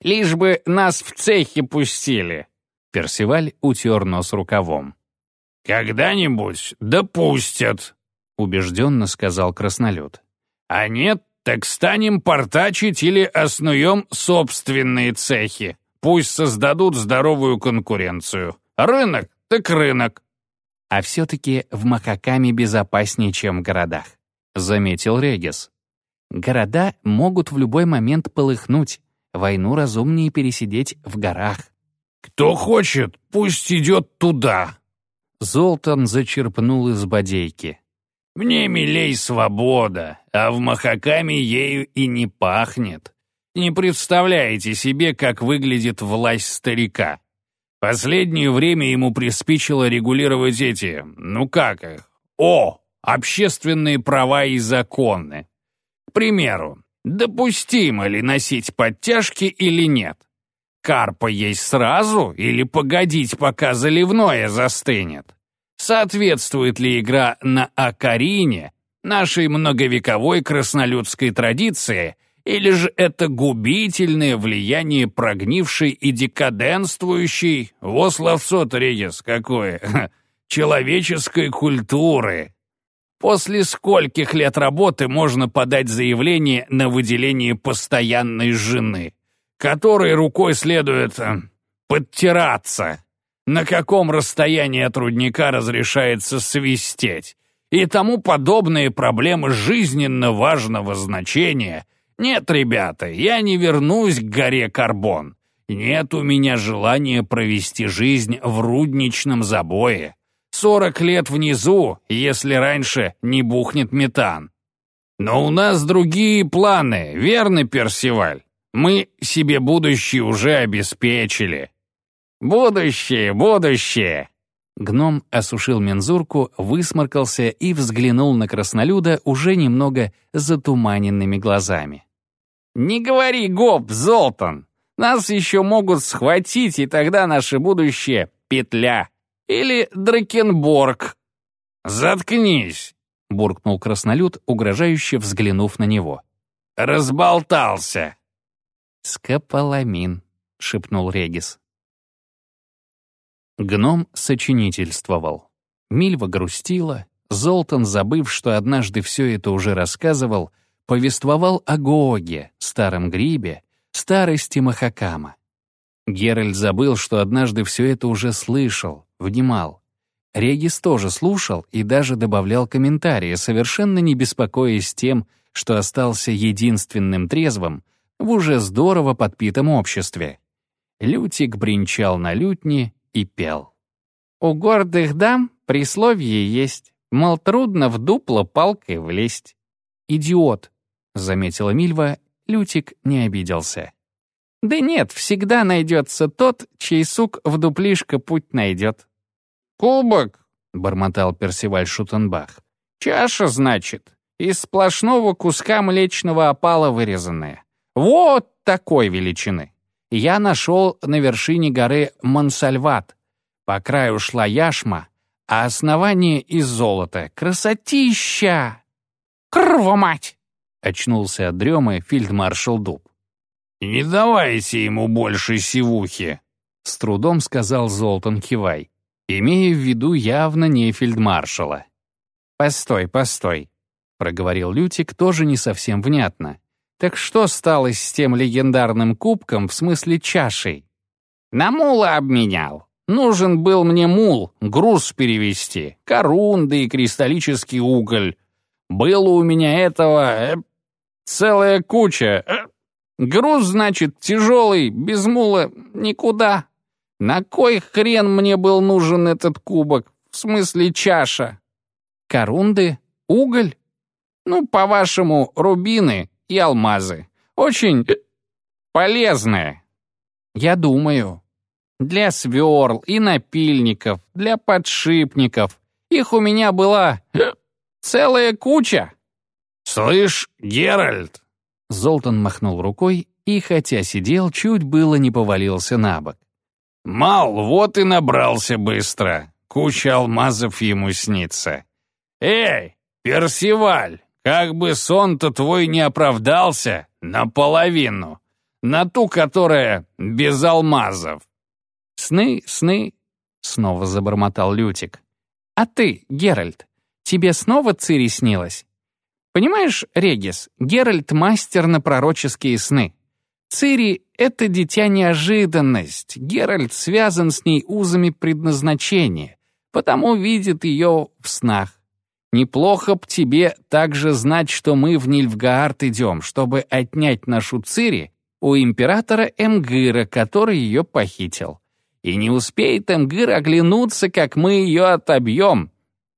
Speaker 2: Лишь бы нас в цехе пустили. Персиваль утер нос рукавом. «Когда-нибудь допустят», — убежденно сказал краснолюд. «А нет, так станем портачить или основем собственные цехи. Пусть создадут здоровую конкуренцию. Рынок так рынок.
Speaker 3: А все-таки в Махакаме безопаснее, чем в городах», — заметил Регис. «Города могут в любой момент полыхнуть. Войну разумнее пересидеть в горах».
Speaker 2: «Кто хочет, пусть идет туда».
Speaker 3: Золтан зачерпнул из бодейки.
Speaker 2: «Мне милей свобода, а в Махакаме ею и не пахнет. Не представляете себе, как выглядит власть старика. Последнее время ему приспичило регулировать эти, ну как их, о, общественные права и законы. К примеру, допустимо ли носить подтяжки или нет? Карпа есть сразу или погодить, пока заливное застынет? Соответствует ли игра на Акарине нашей многовековой краснолюдской традиции – или же это губительное влияние прогнившей и декаденствующей, во словцо-то, Регис, какое, человеческой культуры? После скольких лет работы можно подать заявление на выделение постоянной жены, которой рукой следует э, подтираться, на каком расстоянии от рудника разрешается свистеть, и тому подобные проблемы жизненно важного значения – нет, ребята, я не вернусь к горе Карбон. Нет у меня желания провести жизнь в рудничном забое. Сорок лет внизу, если раньше не бухнет метан. Но у нас другие планы, верно, Персиваль? Мы себе будущее уже обеспечили. Будущее, будущее.
Speaker 3: Гном осушил мензурку, высморкался и взглянул на краснолюда уже немного затуманенными глазами.
Speaker 2: «Не говори гоп, Золтан! Нас еще могут схватить, и тогда наше будущее — петля. Или Дракенборг». «Заткнись!» — буркнул краснолюд, угрожающе взглянув на него. «Разболтался!»
Speaker 3: «Скополамин», — шепнул Регис. Гном сочинительствовал. Мильва грустила, Золтан, забыв, что однажды все это уже рассказывал, повествовал о Гоге, старом грибе, старости Махакама. Геральт забыл, что однажды все это уже слышал, внимал. Регис тоже слушал и даже добавлял комментарии, совершенно не беспокоясь тем, что остался единственным трезвым в уже здорово подпитом обществе. Лютик бренчал на лютне и пел. «У гордых дам присловие есть, мол, трудно в дупло палкой влезть. Идиот, — заметила Мильва, Лютик не обиделся. «Да нет, всегда найдется тот, чей сук в дуплишко путь найдет».
Speaker 2: «Кубок», —
Speaker 3: бормотал Персиваль Шутенбах.
Speaker 2: «Чаша, значит, из сплошного куска млечного опала вырезанная. Вот такой величины. Я нашел на вершине горы Монсальват. По краю шла яшма, а основание из золота. Красотища! Крва мать!
Speaker 3: — очнулся от дремы фельдмаршал Дуб.
Speaker 2: «Не давайте ему больше сивухи», — с трудом сказал Золтан Кивай, имея в виду явно не фельдмаршала.
Speaker 3: «Постой, постой», — проговорил Лютик тоже не совсем внятно. «Так что стало с тем легендарным кубком, в смысле чашей?» «На мула обменял. Нужен был мне мул, груз перевести, корунды и кристаллический уголь. Было у меня этого... Э, целая куча. Э, груз, значит, тяжелый, без мула никуда. На кой хрен мне был нужен этот кубок? В смысле чаша? Корунды? Уголь? Ну, по-вашему, рубины и алмазы. Очень полезные. Я думаю. Для сверл и напильников, для подшипников. Их у меня была целая куча.
Speaker 2: «Слышь, Геральт!»
Speaker 3: Золтан махнул рукой и, хотя сидел, чуть было не повалился на бок.
Speaker 2: «Мал, вот и набрался быстро. Куча алмазов ему снится. Эй, Персиваль, как бы сон-то твой не оправдался, наполовину. На ту, которая без алмазов.
Speaker 3: «Сны, сны», — снова забормотал Лютик. «А ты, Геральт, тебе снова Цири снилась? Понимаешь, Регис, Геральт — мастер на пророческие сны. Цири — это дитя-неожиданность, Геральт связан с ней узами предназначения, потому видит ее в снах. Неплохо б тебе также знать, что мы в Нильфгаард идем, чтобы отнять нашу Цири у императора Эмгыра, который ее похитил. И не успеет Эмгыр оглянуться, как мы ее отобьем.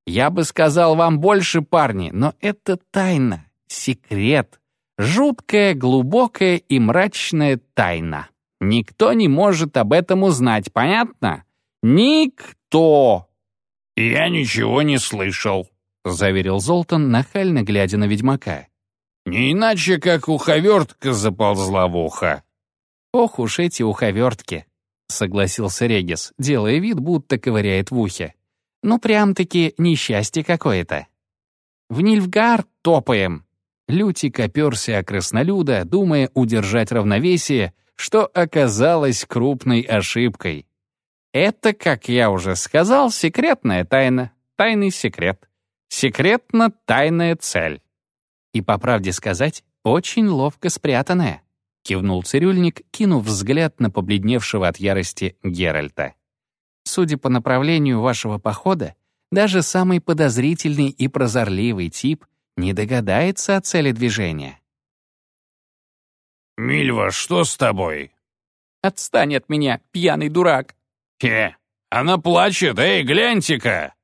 Speaker 3: Я бы сказал вам больше, парни, но это тайна, секрет. Жуткая, глубокая и мрачная тайна. Никто не может об этом узнать, понятно? Никто.
Speaker 2: «Я ничего не слышал», —
Speaker 3: заверил Золтан, нахально глядя на ведьмака.
Speaker 2: «Не иначе, как уховертка заползла в ухо».
Speaker 3: «Ох уж эти уховертки», согласился Регис, делая вид, будто ковыряет в ухе. «Ну, прям-таки несчастье какое-то». «В Нильфгар топаем!» Лютик оперся о краснолюда, думая удержать равновесие, что оказалось крупной ошибкой. Это, как я уже сказал, секретная тайна, тайный секрет. Секретно-тайная цель. И, по правде сказать, очень ловко спрятанная. — кивнул цирюльник, кинув взгляд на побледневшего от ярости Геральта. «Судя по направлению вашего похода, даже самый подозрительный и прозорливый тип не догадается о цели движения».
Speaker 2: «Мильва, что с тобой?»
Speaker 3: «Отстань от меня, пьяный дурак!»
Speaker 2: «Хе, она плачет, эй, гляньте-ка!»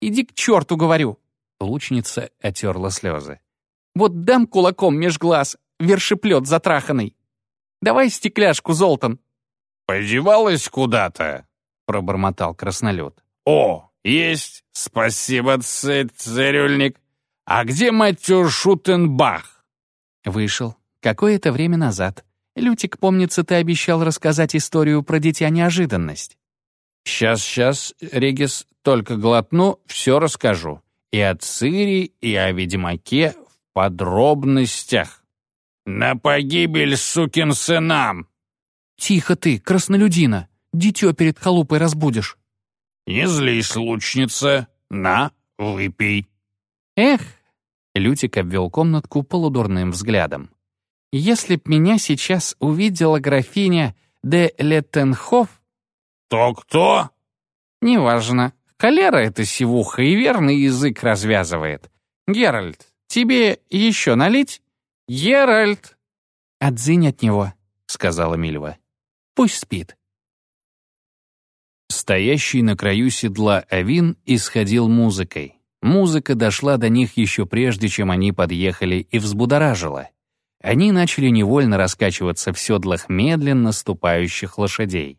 Speaker 3: «Иди к черту, говорю!» Лучница отерла слезы. «Вот дам кулаком меж глаз, вершеплет затраханный!» Давай стекляшку, Золтан».
Speaker 2: «Подевалась куда-то», — пробормотал краснолет. «О, есть! Спасибо, цирюльник. А где матер Шутенбах?»
Speaker 3: Вышел. Какое-то время назад. Лютик, помнится, ты обещал рассказать историю про дитя-неожиданность.
Speaker 2: «Сейчас, сейчас, Регис, только глотну, все расскажу. И о Цири, и о Ведьмаке в подробностях». «На погибель сукин сынам!»
Speaker 3: «Тихо ты, краснолюдина! Дитё перед халупой разбудишь!»
Speaker 2: «Не злись, лучница! На, выпей!»
Speaker 3: «Эх!» — Лютик обвел комнатку полудурным взглядом. «Если б меня сейчас увидела графиня де Леттенхоф...»
Speaker 2: «То кто?»
Speaker 3: «Неважно. Холера — это сивуха и верный язык развязывает. Геральт, тебе еще налить?» «Геральт!» «Отзынь от него», — сказала Мильва. «Пусть спит».
Speaker 1: Стоящий на краю седла Авин исходил музыкой. Музыка дошла до них еще прежде, чем они подъехали, и взбудоражила. Они начали невольно раскачиваться в седлах медленно ступающих лошадей.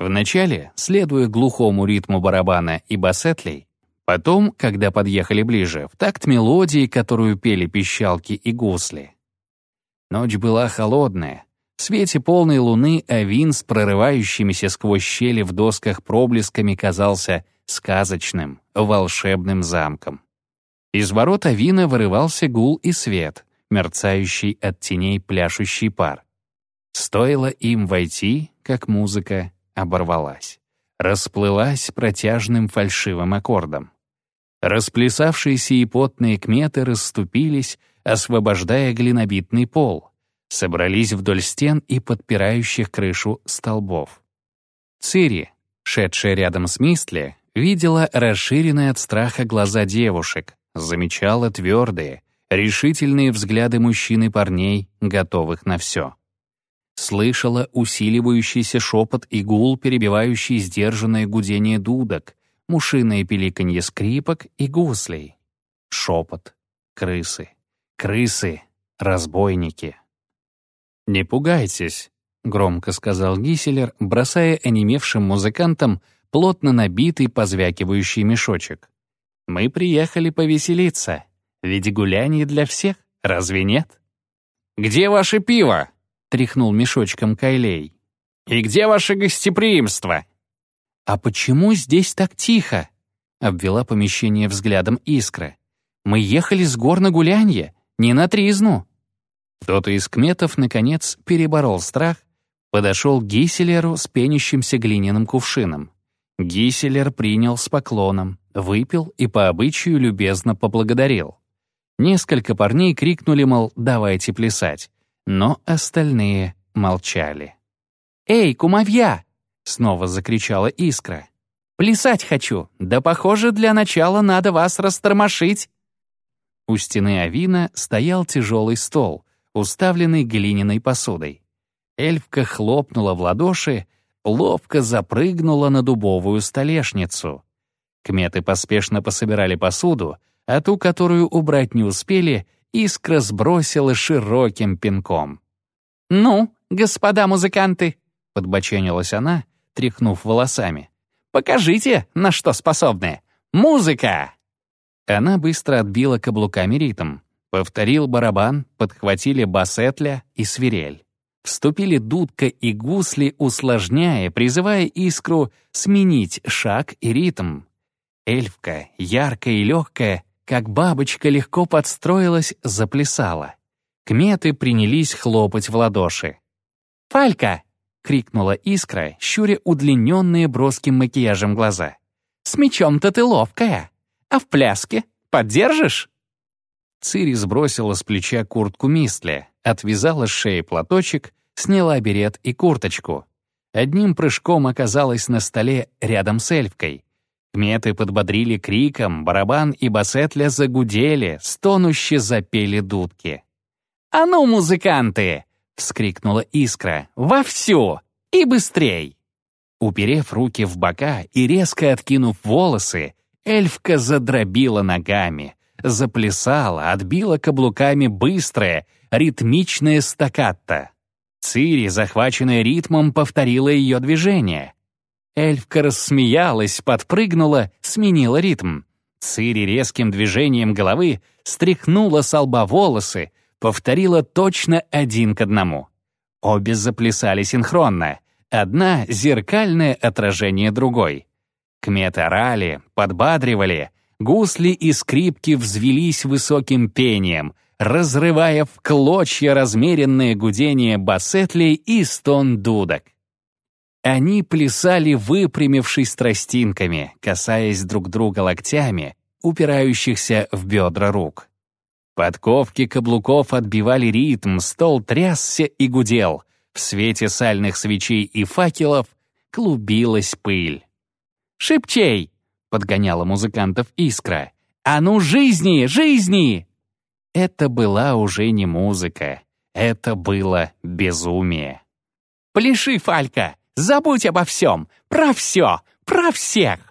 Speaker 1: Вначале, следуя глухому ритму барабана и басетлей, Потом, когда подъехали ближе, в такт мелодии, которую пели пищалки и гусли. Ночь была холодная. В свете полной луны Авин с прорывающимися сквозь щели в досках проблесками казался сказочным, волшебным замком. Из ворот Авина вырывался гул и свет.
Speaker 3: мерцающий от теней пляшущий пар. Стоило им войти, как музыка оборвалась. Расплылась протяжным фальшивым аккордом. Расплясавшиеся и потные кметы расступились, освобождая глинобитный пол, собрались вдоль стен и подпирающих крышу столбов. Цири, шедшая рядом с Мистли, видела расширенные от страха глаза девушек, замечала твердые, решительные взгляды мужчин и парней, готовых на все. Слышала усиливающийся шепот и гул, перебивающий сдержанное гудение дудок, мушиное пиликанье скрипок и гуслей. Шепот. Крысы. Крысы. Разбойники. «Не пугайтесь», — громко сказал Гиселер, бросая онемевшим музыкантам плотно набитый позвякивающий мешочек. «Мы приехали повеселиться, ведь гуляние для всех, разве нет?»
Speaker 2: «Где ваше пиво?» — тряхнул мешочком Кайлей. «И где ваше гостеприимство?»
Speaker 3: «А почему здесь так тихо?» — обвела помещение взглядом Искра. «Мы ехали с гор на гулянье, не на тризну». Кто-то из кметов, наконец, переборол страх, подошел к Гиселеру с пенящимся глиняным кувшином. Гиселер принял с поклоном, выпил и по обычаю любезно поблагодарил. Несколько парней крикнули, мол, давайте плясать, но остальные молчали. «Эй, кумовья!» — снова закричала Искра. «Плясать хочу, да, похоже, для начала надо вас растормошить». У стены Авина стоял тяжелый стол, уставленный глиняной посудой. Эльфка хлопнула в ладоши, ловко запрыгнула на дубовую столешницу. Кметы поспешно пособирали посуду, а ту, которую убрать не успели, искра сбросила широким пинком. «Ну, господа музыканты!» — подбоченилась она, тряхнув волосами. «Покажите, на что способны! Музыка!» Она быстро отбила каблуками ритм. Повторил барабан, подхватили басетля и свирель. Вступили дудка и гусли, усложняя, призывая искру сменить шаг и ритм. Эльфка, яркая и легкая, как бабочка легко подстроилась, заплясала. Кметы принялись хлопать в ладоши. «Фалька!» — крикнула искра, щуря удлиненные броским макияжем глаза. «С мечом-то ты ловкая, а в пляске поддержишь?» Цири сбросила с плеча куртку Мистли, отвязала с шеи платочек, сняла берет и курточку. Одним прыжком оказалась на столе рядом с эльфкой. Кметы подбодрили криком, барабан и басетля загудели, стонуще запели дудки. «А ну, музыканты!» — вскрикнула искра. «Вовсю! И быстрей!» Уперев руки в бока и резко откинув волосы, эльфка задробила ногами, заплясала, отбила каблуками быстрое, ритмичное стаккато. Цири, захваченная ритмом, повторила ее движение. Эльфка рассмеялась, подпрыгнула, сменила ритм. Цири резким движением головы стряхнула с лба волосы, повторила точно один к одному. Обе заплясали синхронно, одна — зеркальное отражение другой. Кметы орали, подбадривали, Гусли и скрипки взвелись высоким пением, разрывая в клочья размеренное гудение басетлей и стон дудок. Они плясали, выпрямившись тростинками, касаясь друг друга локтями, упирающихся в бедра рук. Подковки каблуков отбивали ритм, стол трясся и гудел. В свете сальных свечей и факелов клубилась пыль. «Шипчей!» подгоняла музыкантов искра. «А ну, жизни, жизни!» Это была уже не музыка, это было безумие. «Пляши, Фалька, забудь обо всем, про все, про всех!»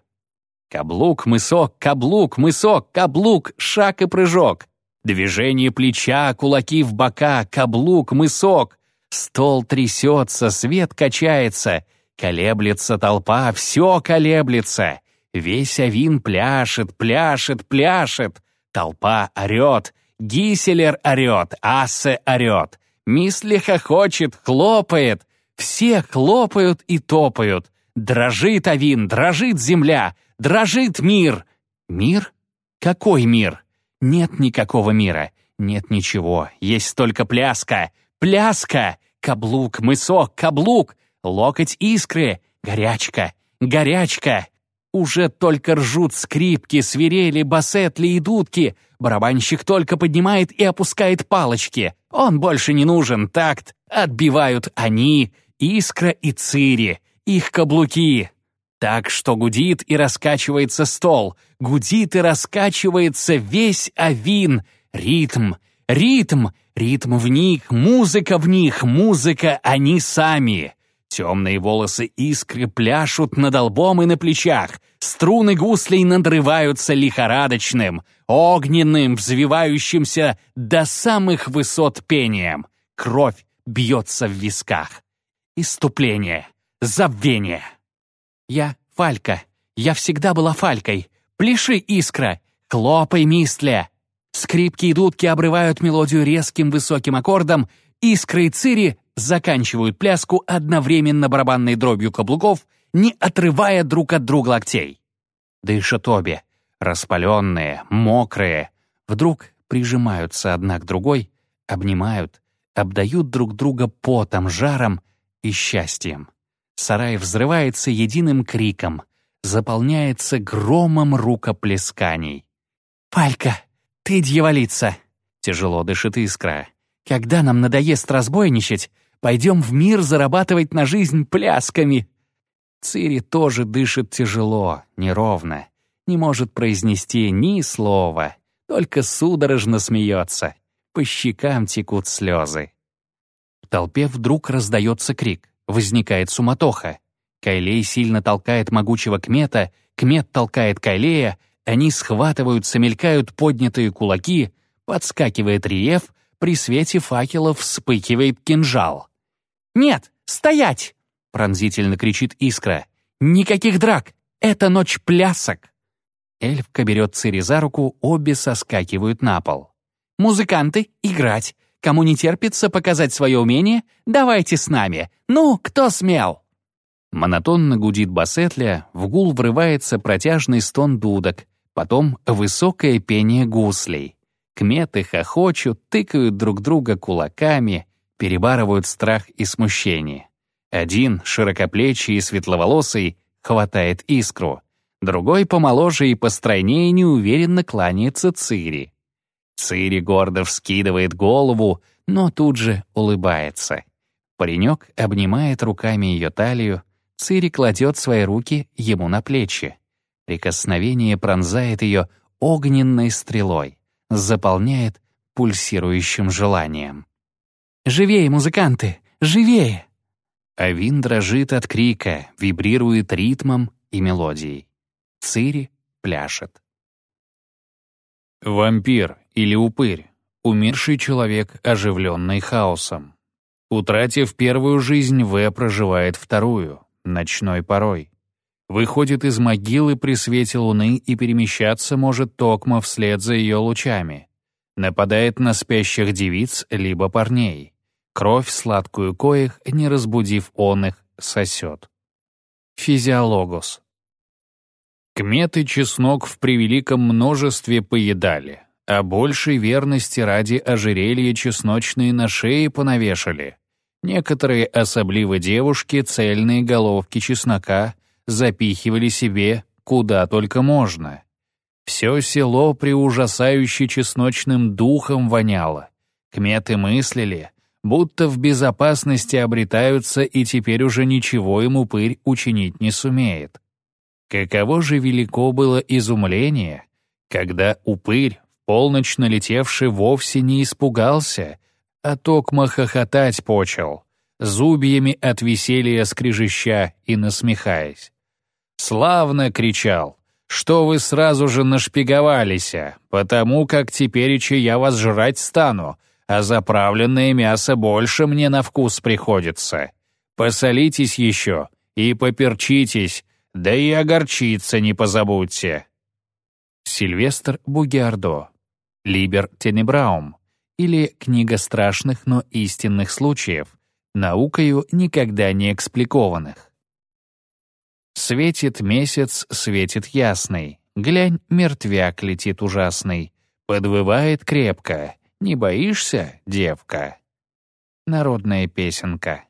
Speaker 3: Каблук, мысок, каблук, мысок, каблук, шаг и прыжок. Движение плеча, кулаки в бока, каблук, мысок. Стол трясется, свет качается, колеблется толпа, все колеблется. Весь Авин пляшет, пляшет, пляшет. Толпа орет, Гиселер орет, Ассе орет. Мисли хохочет, хлопает. Все хлопают и топают. Дрожит Авин, дрожит земля, дрожит мир. Мир? Какой мир? Нет никакого мира. Нет ничего, есть только пляска. Пляска! Каблук, мысок, каблук, локоть искры, горячка, горячка. Уже только ржут скрипки, свирели, басетли и дудки. Барабанщик только поднимает и опускает палочки. Он больше не нужен, такт. Отбивают они, искра и цири, их каблуки. Так что гудит и раскачивается стол, гудит и раскачивается весь авин, ритм, ритм, ритм в них, музыка в них, музыка они сами. Темные волосы искры пляшут над лбом и на плечах, струны гуслей надрываются лихорадочным, огненным, взвивающимся до самых высот пением. Кровь бьется в висках. Иступление, забвение. Я Фалька. Я всегда была Фалькой. Пляши, искра. Хлопай, мистле. Скрипки и дудки обрывают мелодию резким высоким аккордом, искры и цири заканчивают пляску одновременно барабанной дробью каблуков, не отрывая друг от друга локтей. Дышат обе, распаленные, мокрые, вдруг прижимаются одна к другой, обнимают, обдают друг друга потом, жаром и счастьем. Сарай взрывается единым криком, заполняется громом рукоплесканий. «Палька, ты дьяволица!» — тяжело дышит искра. «Когда нам надоест разбойничать, пойдем в мир зарабатывать на жизнь плясками!» Цири тоже дышит тяжело, неровно, не может произнести ни слова, только судорожно смеется. По щекам текут слезы. Толпе вдруг раздается крик. Возникает суматоха. Кайлей сильно толкает могучего Кмета, Кмет толкает Кайлея, они схватываются, мелькают поднятые кулаки, подскакивает Риев, при свете факелов вспыхивает кинжал. «Нет, стоять!» — пронзительно кричит Искра. «Никаких драк! Это ночь плясок!» Эльфка берет Цири за руку, обе соскакивают на пол. «Музыканты, играть! Кому не терпится показать свое умение, давайте с нами. Ну, кто смел?» Монотонно гудит басетля, в гул врывается протяжный стон дудок, потом высокое пение гуслей. Кметы хохочут, тыкают друг друга кулаками, перебарывают страх и смущение. Один, широкоплечий и светловолосый, хватает искру. Другой, помоложе и постройнее, неуверенно кланяется Цири. Цири гордо вскидывает голову, но тут же улыбается. Паренек обнимает руками ее талию, Цири кладет свои руки ему на плечи. Прикосновение пронзает ее огненной стрелой, заполняет пульсирующим желанием. «Живее, музыканты! Живее!» Авин дрожит от крика, вибрирует ритмом и мелодией. Цири пляшет.
Speaker 1: Вампир или упырь, умерший человек, оживленный хаосом. Утратив первую жизнь, В проживает вторую, ночной порой. Выходит из могилы при свете луны и перемещаться может токмо вслед за ее лучами. Нападает на спящих девиц либо парней. Кровь сладкую коих, не разбудив он их, сосет. Физиологус. Кмет и чеснок в превеликом множестве поедали, а большей верности ради ожерелья чесночные на шее понавешали. Некоторые, особливо девушки, цельные головки чеснока запихивали себе куда только можно. Все село при ужасающе чесночным духом воняло. Кметы мыслили, будто в безопасности обретаются и теперь уже ничего ему пырь учинить не сумеет. Каково же велико было изумление, когда упырь, полночь налетевший, вовсе не испугался, а токмо хохотать почел, зубьями от веселья скрежеща и насмехаясь. Славно кричал, что вы сразу же нашпиговались, потому как тепереча я вас жрать стану, а заправленное мясо больше мне на вкус приходится. Посолитесь еще и поперчитесь, да и огорчиться не позабудьте. Сильвестр Бугиардо, Либер Тенебраум или Книга страшных, но истинных случаев, наукою никогда не экспликованных. Светит месяц, светит ясный, глянь, мертвяк летит ужасный, подвывает крепко, Не боишься, девка?» Народная песенка.